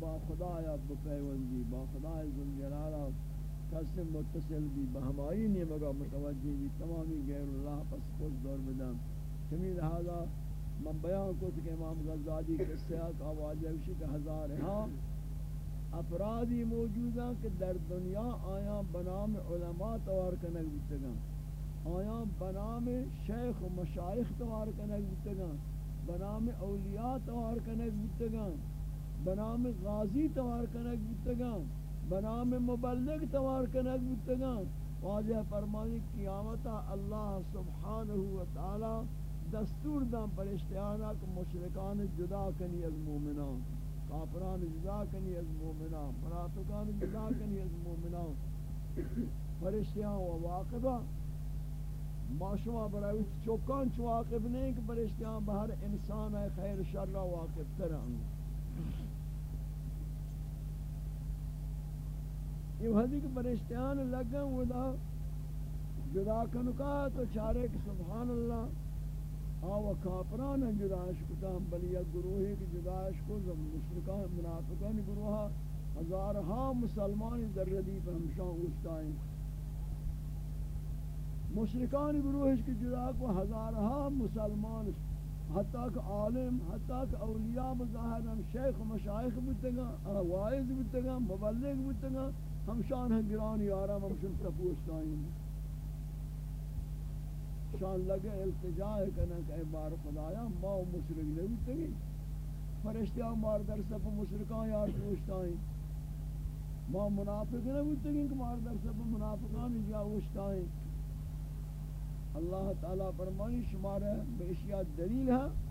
با خدایا بپیوندی با خدای ذوالجلالہ قسم متصل بھی بہمائی نہیں مگا متوجہ بھی تمامی غیر اللہ پس پس دور بدم. کمی لہذا من بیان کو کہ امام غزالی کے سیاق آواز ہے کہ ہزار ہاں افرادی موجود ہیں کہ در دنیا آیا بنام علماء توار کنک بیتگاں آیا بنام شیخ و مشایخ توار کنک بیتگاں بنام اولیاء توار کنک بیتگاں بنام غازی توار کنک بیتگاں بنام مبلغ توار کنک بیتگاں واجہ فرمانی قیامتا اللہ سبحانہ وتعالی دستور دان پر اشتیانا کہ مشرکان جدا کنی از مومنان، کافران جدا کنی از مومنان، منافقان جدا کنی از مومنان. فرشتیاں و واقبہ ما شما برای چوکان چو نہیں کہ فرشتیاں بہر انسان ہے خیر شر واقف تران یہ حدیث کہ فرشتیان لگن ودا جدا کنکا تو چارے کہ سبحان اللہ۔ آو کافران جداش کتا ہم بلی یک گروہی کی جداش کو زم مشرکان، منافقان گروہا ہزارہا مسلمان در ردیف ہمشان گشتائیں مشرکان گروہش کی جدا کو ہزارہا مسلمان۔ حتیٰ کہ عالم، حتیٰ کہ اولیاء بظاہر ہم شیخ و مشایخ بودتگا وائز بودتگا مبلغ بودتگا ہمشان ہم گرانی آرام ہمشن تپوشتائیں شان لگے، التجا کرنا کہ اے بار خدایا، ما مشرک نہیں تھی فرشتیاں مار در سب مشرکان یار پوچھتائیں ما منافق نہیں تھی کہ مار در سب منافقان جا پوچھتائیں اللہ تعالی فرمانی شمار بے اشیاء دلیل ہے۔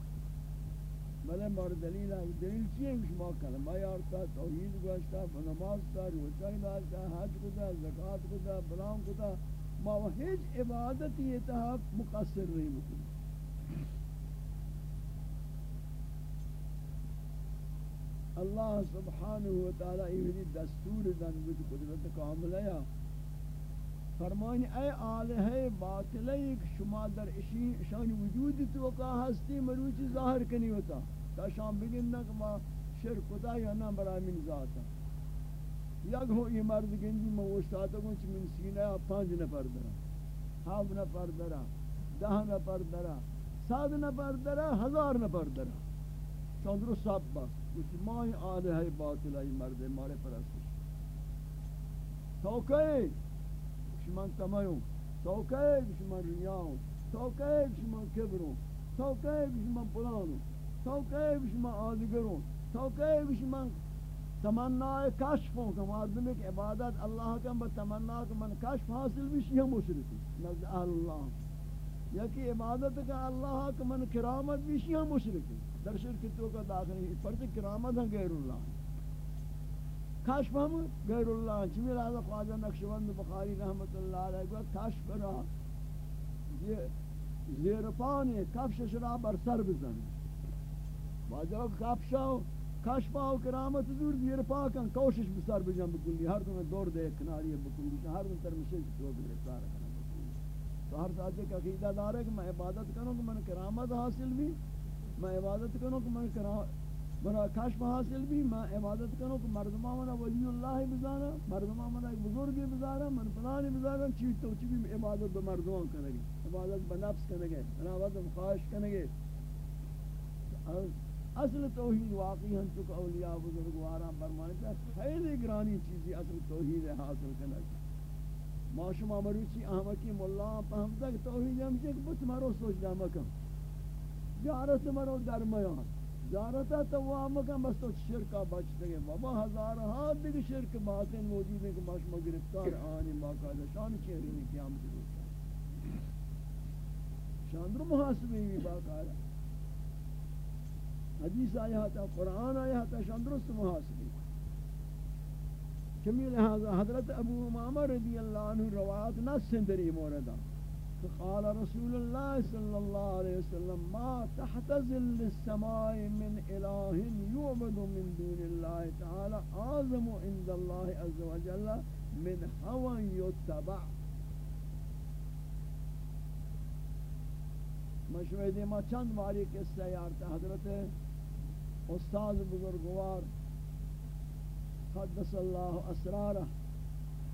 بلے مار دلیل ہے دلیل چیئے شما کلمہ یارتا توحید گوشتا نماز تا روچہ داشتا حج کتا زکاة کتا بلان کتا ما هیچ عبادت یہ تہا مقصر نہیں مکن اللہ سبحانہ وتعالی یہ دستور دن بود قدرت کاملہ یا فرمائیں اے آلہ باطلہ ایک شما در اشی شان وجود تو کا ہستی مروچ ظاہر کنی ہوتا تا شام بگن کہ ما شرک کتا یا نہ برای من ذاتا. یک ہو یہ مرد گنجی میں وشتاتا کن چی من سینہ پانچ نفر درا. ہاف نفر درا، دہ نفر درا ساد نفر درا، ہزار نفر درا. چندرو سب با. کچھ ماہی آلہ ہے باطل ہے مرد مارے پرستش توکے شمان تمیوں توکے شمان ریاؤں توکے شمان کبروں. توکے شمان پلانوں. توکے شمان آدگروں توکے شمان تمنا کشف ہوں کہ مردم ایک عبادت اللہ کا بتمنا کہ من کشف حاصل بھی شیئے مشرکی نزد اللہ یکی عبادت کا اللہ کا من کرامت بھی شیئے مشرکی در شرک تو کا داخل ہے پر کرامت ہیں غیر اللہ کشف ہم غیر اللہ چمی لہذا خواجہ نقشبند بخاری رحمت اللہ علیہ کو کشف را یہ زیر پانی کفش شرا بر سر بزن واجہ کفشا کاش پاو کرامت دور دیر پاکن کوشش بسر بجن بکلی ہر دن دور دے کناری بکلی ہر دن تر مشے تو گرفتار کرنا تو ہر ساتھ ایک عقیدہ دار ہے کہ میں عبادت کروں کہ میں کرامت حاصل بھی میں عبادت کروں کہ میں برا کشف حاصل بھی میں عبادت کروں کہ مردمہ منا ولی اللہ بزانا مردمہ منا ایک بزرگی بزارا من فلانی بزارا چیز تو چیز بھی عبادت بمردمان کنگی عبادت بنفس کنگی عبادت بخواہش کنگی اصل توحید واقعی ہم تو اولیاء بزرگواران فرماتے ہیں خیلی گرانی چیزی اصل توحید ہے حاصل کرنا ما شما مروچی احمقی مولا فهمتا کہ توحید ہم چیز بت مرو سوچ دا مکم جارت مرو درمیان جارتا تو وہ مکم، بس تو شرکا بچتے گئے بابا ہزار ہاتھ دیکھ شرک باطن موجود ہیں کہ ما شما گرفتار آنی باقاعدہ شان چہرے میں یعنی قیامت روچا شاندر محاسبی بھی باقاعدہ حدیث آیا تھا قرآن آیا تھا شان درست محاسبی۔ چمی لہذا حضرت ابو امامہ رضی اللہ عنہ روایت نس دری موردہ۔ قال رسول اللہ صلی اللہ علیہ وسلم، ما تحت ظل السماء من الہ یعبد من دون اللہ تعالی آزم عند اللہ عز وجل من ہوا یتبع. مشوہدی ما چند ماری قصہ یارتا حضرت استاد بزرگوار قدس اللہ اسرارہ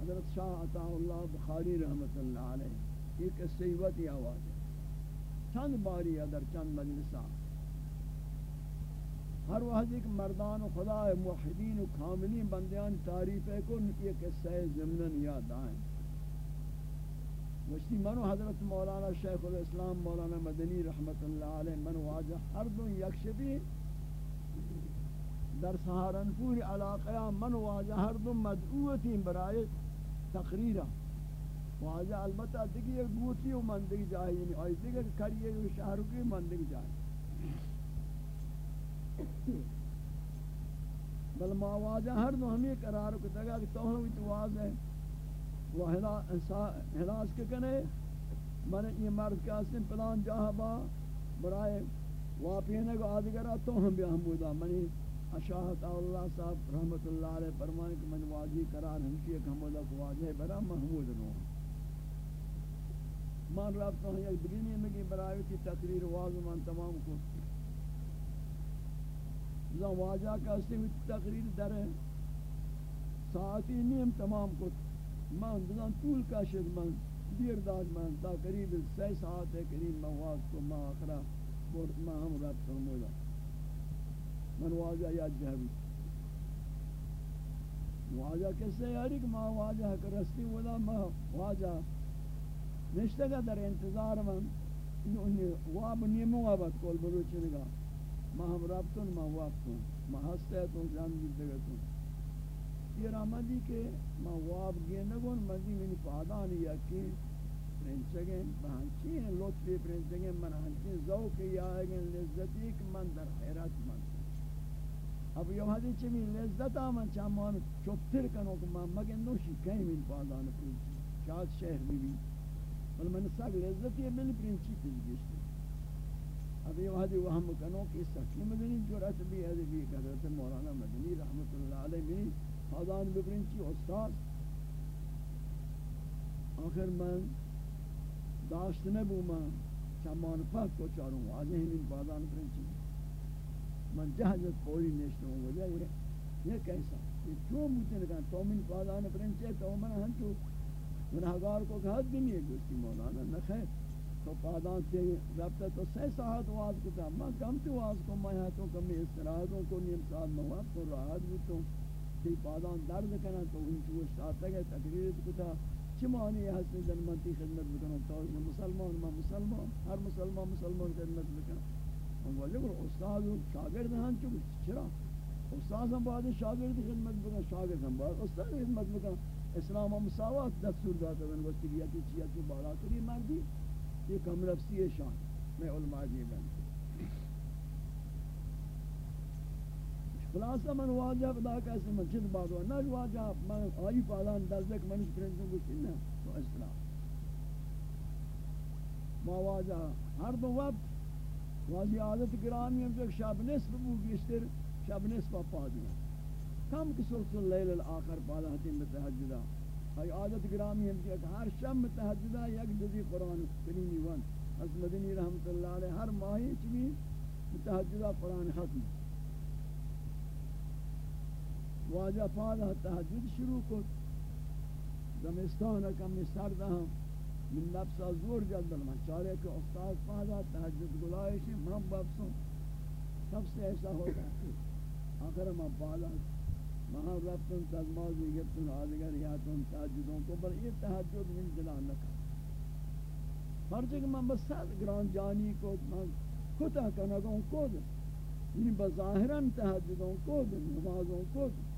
حضرت شاہ عطا اللہ بخاری رحمت اللہ علیہ ایک سیوتی آواز ہے۔ چند باری در چند مجلسہ۔ ہر وحد ایک مردان و خدا موحدین و کاملین بندیان تعریف ہے کو یہ قصہ زمنن یاد آئیں۔ وشتی منو حضرت مولانا شیخ الاسلام مولانا مدنی رحمت اللہ علیہ، منو واجہ ہر دو یک شبی در سہارنپور علاقہ منو واجہ ہر دو مدعوتی برائے تقریرہ واجہ البتہ دیکھیں ایک گوتی و مندگ جائے یعنی آئی دیکھیں کریے شہروں کی مندگ جائے بل ما واجہ ہر دو ہمیں قرار کو تگا کہ تو ہم تو واز ہے وہ ہلاس کے کنے من یہ مرد کا سن پلان جہاں با برائے واپینے کو آدھگرہ تو ہم بھی حمودہ منی اشاہت اللہ صاحب رحمت اللہ علیہ فرمائے کہ من واجی قرار ہمشی ایک حمودہ کو واجہ برا محمود نو من رابطہ ہوں، یک بگینی میں کی برائے کی تقریر واضح من تمام کو۔ زن واجہ کا اس ہوئی تقریر در ہے، ساعتی نیم تمام کو۔ من بزن طول کا شد، من دیر داد، من تا قریب سی ساعت قریب من واز کو ما اخرا بورت ما ہم رب فرمودا من واجہ یاد جہبی واجہ کسے یاری کہ ما واجہ کرستی ودا ما واجہ نشتگا در انتظار من واب نیمو وابت کول بلوچی نگاہ ما ہم رابطن ما وابطن ما ہستے تو جان دیتے تو۔ یہ رامدی کہ ما واب گئے نگون مزی منی پادان یا کی پرنچگیں بہنچی ہیں، لطفی پرنچگیں من ہنچی ذوق یا آگیں لذتی کہ من در حیرت من اب یہ حدی چمی لذت آمن چامان چپتر کنو کہ من مگن نوشی کہیں من پادان پرنچی شاید شہر بھی بھی بل من ساگ لذتی ہے من پرنچی تجگشتی ابھی وہاں وہ ہم کنو کہ سچی مدنی جرأت بھی ہے بھی حضرت مولانا مدنی رحمت اللہ علیہ بھی خدان بپرنچی استاد آخر من داشت نبو من چمان پاک کو چاروں واضح من بادان پرنچی من جہجت پوری نشتوں وجہ یہ یہ کیسا؟ یہ کیوں مجھے کہا؟ ہاں تو من بادان پرنچی تو من ہنچو گناہگار کو کہ حد بھی نہیں ہے گوشتی مولانا نخیر تو پادان سے رابطہ تو سی ساعت واز کو تھا، میں کم تو واز کو، میں ہاتھوں کمی استراحتوں کو نیم ساعت مواب تو راحت بھی تو۔ تی پادان درد کنا تو ان کی وشتاتا گئے تقریر کو تھا۔ چی معنی حسن جنمتی خدمت بکنا تو مسلمان ما مسلمان، ہر مسلمان مسلمان خدمت بکنا ہم بولے کہ استاد شاگرد ہاں چکو چرا؟ استاد ہم بعد شاگرد خدمت بکنا شاگرد ہم بعد استاد خدمت بکنا اسلام و مساوات دستور داتا بن، وقتی کیا کہ چیا کی بالا کری مردی، یہ کم نفسی شان۔ میں علماء جی بن۔ خلاصہ من واجہ بدا کیسے مسجد بعد ہوا نہ واجہ، من آئی پالان دزدک منش پرنسوں کو چننا تو اسلام۔ ما واجہ، ہر دو وقت واجی عادت گرامی ہم جو شب نصف بو گشتر شب نصف پا دیا کم کسلت اللیل الاخر پالا حتیم بتحجدہ ای عادت گرامی ہم کہ ہر شب متحددہ یک جزی قرآن کریمی ون از مدنی رحمت اللہ علیہ ہر ماہی چمی متحددہ قرآن ختم واجہ پادا تحجد شروع کو زمستان کم سردہ ہم من نفسا زور جد بلما چارے کہ استاد پادا تحجد گلائش من بابسوں سب سے ایسا ہوتا ہے آخر ہم پادا مہاں رفتن تزمازی گفتن آدگر یاتن، تحجدوں کو بل یہ تحجد من دلا نکا ہر کہ من بس سات گران جانی کو من کتا کنگوں کو دن یعنی بظاہران تحجدوں کو دن نمازوں کو دن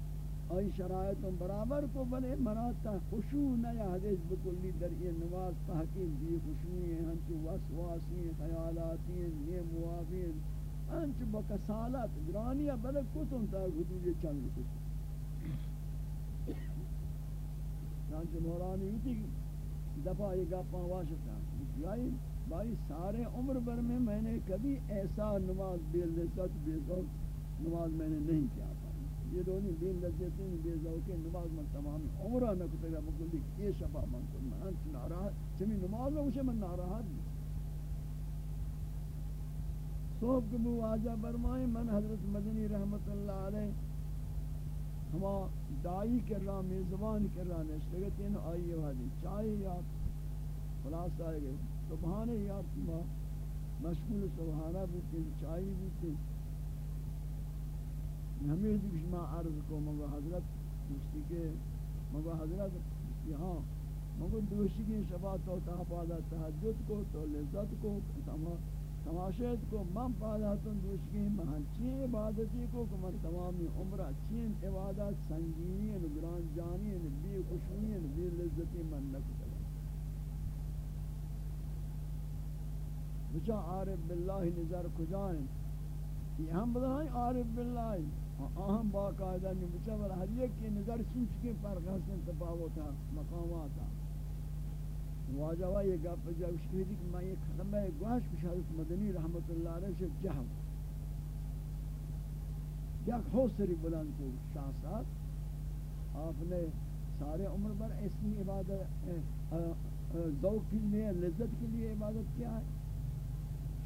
آئی شرائطوں برابر کو، بلے مراتا خشوع نیا حدیث بکلی در یہ نماز تحقیق دی خشوعی ہیں، ہنچو وسواسی ہیں، خیالاتی ہیں، یہ موابی ہیں۔ ہنچو بکسالت گرانی ہے بلے کتن تا حدود چند کتن چانچہ مورانی ہوتی دفعہ یہ گاپاں واشتا یعنی بھائی سارے عمر بر میں میں نے کبھی ایسا نماز بے لذت، بے ذوق نماز میں نے نہیں کیا۔ یہ دونی بے لذتیں بے ذوق نماز میں تمام عمرہ نہ کتے گا بکل یہ شفا من کن میں انت ناراحت چمی نماز میں مجھے من ناراحت بھی صحب کبو آجا برمائیں من حضرت مدنی رحمت اللہ علیہ ہما دائی کر رہا میزبان کر رہا نشتگت ان آئی وادی چائے یاد خلاص آئے گئے سبحانہ یاد مشغول سبحانہ بوتے چائے بوتے ہمیں دیکھ ما عرض کو مگو حضرت دوستی کے مگو حضرت یہاں مگو دوستی کی شبا تو تا پادا تحجد کو، تو لذت کو تماشید کو، من پادا تن دوستی کی مہن چین عبادتی کو کمر تمامی عمرہ چین عبادت، سنگینی، نگران جانی بی خوشوی بی لذتی من نکتا بچا عارف باللہ نظر کجائیں یہ ہم بلائیں عارف باللہ اہم باقاعدہ نہیں بچا والا ہر ایک کی نظر چن چکے فرق حسن تفاوت ہے مقامات واجہ وا یہ گپ جا اس کی کہ میں یہ کلمہ گواش کی حضرت مدنی رحمت اللہ علیہ سے جہل یا حوصری بلند کو شاہ صاحب آپ نے سارے عمر بھر ایسی عبادت ذوق کے لیے، لذت کے لیے عبادت کیا ہے؟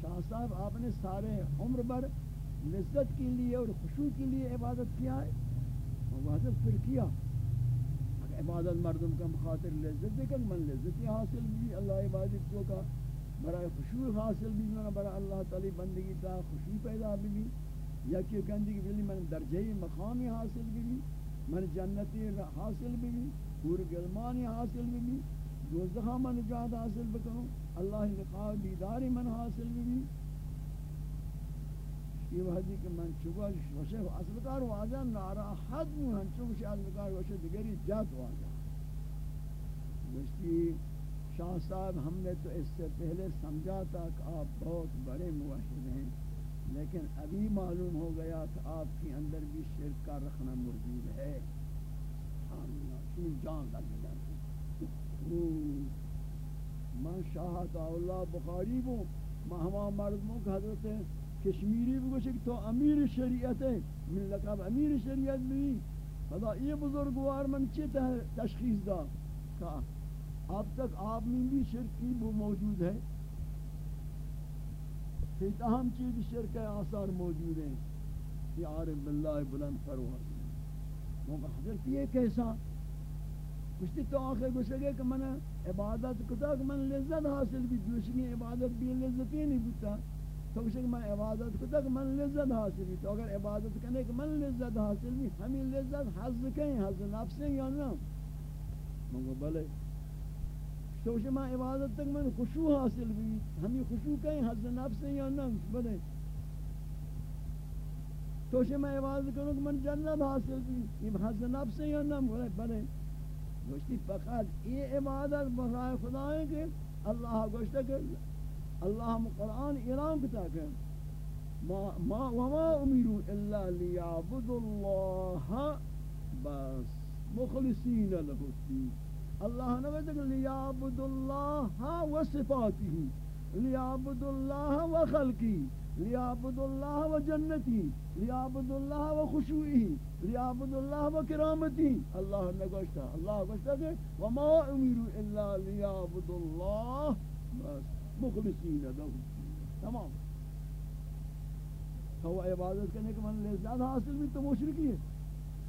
شاہ صاحب آپ نے سارے عمر بھر لذت کے لیے اور خوشو کے لیے عبادت کیا ہے؟ عبادت پھر کیا؟ عبادت مردم کا مخاطر لذت دے من لذت حاصل بھی، اللہ عبادت کو کا برای خوشو حاصل بھی من برای اللہ تعالی بندگی تا خوشی پیدا بھی یا کہ کہندی کہ بلی من درجہ مقامی حاصل بھی من جنتی حاصل بھی پور گلمانی حاصل بھی دوزخہ من جاد حاصل بکنوں اللہ لقاء دیداری من حاصل بھی یہ وحدی کہ من چگا وشے اصلکار واجہ ناراحت مو ہن چگا اصلکار وشے دیگری جات واجہ مشتی شاہ صاحب ہم نے تو اس سے پہلے سمجھا تھا کہ آپ بہت بڑے موحد ہیں، لیکن ابھی معلوم ہو گیا کہ آپ کے اندر بھی شرک کا رکھنا موجود ہے۔ جان لگ جاتی من شاہد اللہ بخاری بوں مہما مردموں کا حضرت کشمیری بگوشے کہ تو امیر شریعت ہے، من لقب امیر شریعت بھی۔ خدا، یہ بزرگوار من چی تشخیص دا؟ کہ اب تک آپ میں بھی شرکی وہ موجود ہے۔ کہ ہم چیز شرک آثار موجود ہیں۔ یہ عارف باللہ بلند پرواز موقع حضرت یہ کیسا؟ کچھ تو آخر گوشے گئے کہ من عبادت کتا، کہ من لذت حاصل بھی، دوسری عبادت بھی لذتی نہیں بودتا تو کہ میں عبادت کو تک من لذت حاصل بھی تو اگر عبادت کرنے کہ من لذت حاصل بھی ہمیں لذت حظ کہیں حظ نفس یا نہ؟ مگو بلے تو کہ میں عبادت تک من خشوع حاصل بھی، ہمیں خشوع کہیں حظ نفس یا نہ؟ بلے تو کہ میں عبادت کروں کہ من جنت حاصل بھی، یہ حظ نفس یا نہ؟ بلے بلے گوشتی فقط یہ عبادت برائے خدا ہے کہ اللہ گوشتا کہ اللہ قرآن اعلان کتا کہ ما وما امروا الا ليعبدوا الله بس۔ مخلصین له الدين اللہ نے کہا کہ ليعبدوا الله وصفاته، ليعبدوا الله وخلقه، ليعبدوا الله وجنته، ليعبدوا الله وخشوعه، ليعبدوا الله وكرامته۔ اللہ نے کہا اللہ کہتا کہ وما امروا الا ليعبدوا الله بس۔ مخلصین له تمام۔ تو عبادت کرنے کے من لذت حاصل بھی تو مشرکی ہے۔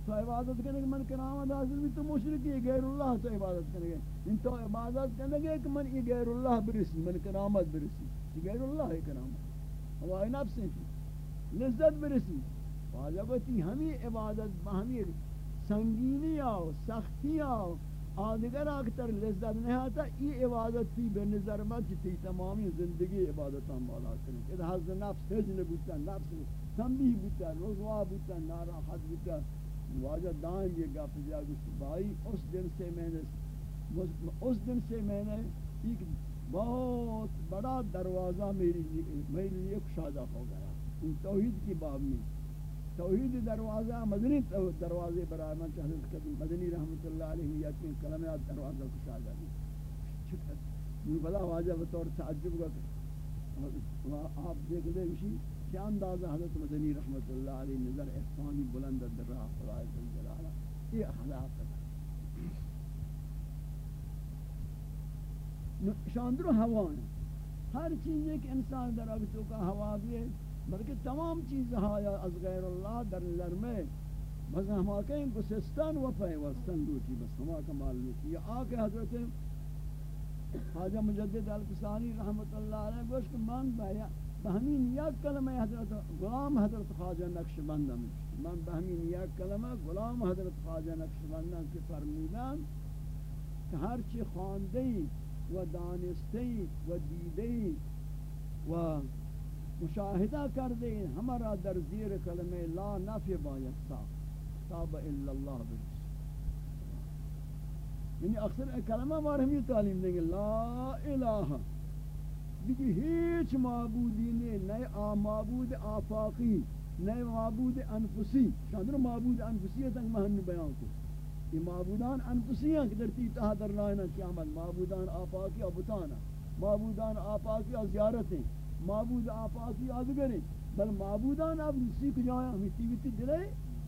تو عبادت کرنے کے من کرامت حاصل بھی تو مشرکی ہے، غیر اللہ تو عبادت کرنے کے۔ ان تو عبادت کرنے کے کہ من یہ غیر اللہ برسی من کرامت برسی۔ یہ غیر اللہ ہے کرامت۔ ہوا نفس ہے۔ لذت برسی۔ واجب ہمیں عبادت، ہمیں سنگینی آو سختی آو آدگر اکتر لذت نہیں آتا یہ عبادت تھی بے نظر من چی تمامی زندگی عبادت ہم بالا کریں کہ حض نفس حجن بودتا نفس تنبیح بودتا رضوا بودتا ناراحت بودتا واجہ دائم یہ گا پجا گوشت، بھائی، اس دن سے میں نے اس دن سے میں نے ایک بہت بڑا دروازہ میری میری لیے کشادہ ہو گیا۔ ان توحید کی باب میں توحید دروازہ، مدنی دروازے برائے من حضرت کبھی مدنی رحمت اللہ علیہ یا کہ کلمہ دروازہ کو شاہ جاتی یہ بلا واجہ بطور تعجب کا آپ دیکھ دے اسی کیا اندازہ حضرت مدنی رحمت اللہ علیہ نظر احسانی بلند در راہ خدای جلالہ۔ یہ اخلاق ہے۔ شاندر ہوا ہے۔ ہر چیز ایک انسان در اگتوں کا ہوا بھی ہے۔ بلکہ تمام چیز ہایا از غیر اللہ در نظر میں بس ہم آکے گسستان و پیوستان دوچی، بس ہم آکے معلوم کی یہ آکے حضرت خواجہ مجدد الفسانی رحمت اللہ علیہ گوش کہ من بہمین یک کلمہ حضرت غلام حضرت خواجہ نقش بندم من بہمین یک کلمہ غلام حضرت خواجہ نقش بندم کے فرمیدم کہ ہر چی خواندی و دانستی و دیدی و مشاہدہ کر دیں ہمارا در زیر کلمہ لا نفی باید سا تاب الا اللہ برس یعنی اکثر کلمہ ہمارا ہمیں تعلیم دیں گے، لا الہ. دیگه هیچ معبودی نه نه معبود آفاقی نه معبود انفسی. شاندر معبود انفسی تک مہن بیان کو. یہ معبودان انفسی ہیں کہ در تیتا در لائنہ قیامت، معبودان آفاقی ابتانا معبودان آفاقی زیارتیں. معبود آفاقی آدگریں بل معبودان اب نسی کو جائیں ہمیں تیویتی دلے،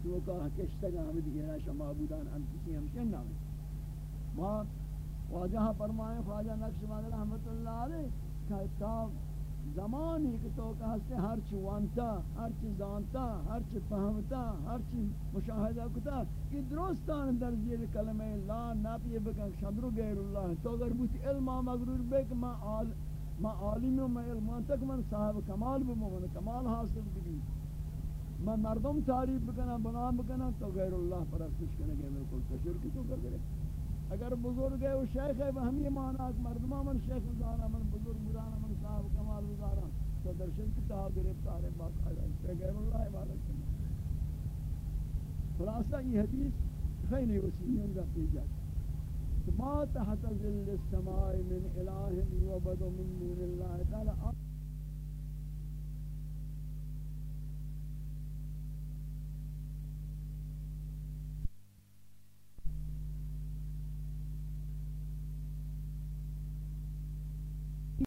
تو وہ کہا کشتگا ہمیں دیکھے یعنی ناشا معبودان انفسی ہم شن نامیں ما واجہ فرمائیں خواجہ نقش مادر رحمت اللہ علیہ تا زمانی کہ تو کہا کہتے ہر چی وانتا، ہر چی زانتا، ہر چی فهمتا ہر چی مشاہدہ کتا، کہ درستان در زیر کلمہ لا نفی بکن شدر غیر اللہ، تو اگر بوتی علم مغرور بے کہ میں آل ما عالم و میں علم. تک من صاحب کمال بمو من کمال حاصل بھی میں مردم تعریف بکنا بنا بکنا تو غیر اللہ پرستش کرنے گے میں کوئی تشرکی تو کر گئے اگر بزرگ ہے وہ شیخ ہے ہم یہ مانا کہ مردمہ من شیخ دارا من بزرگ مرانا من صاحب کمال گزارا. تو درشن کی تہا گرفتار ہے، بات آ جائے غیر اللہ عبادت کرنا. خلاصہ، یہ حدیث خیلی وسیعین کا پی جاتا ما تحت ظل السماء من الہ یعبد من دون اللہ تعالی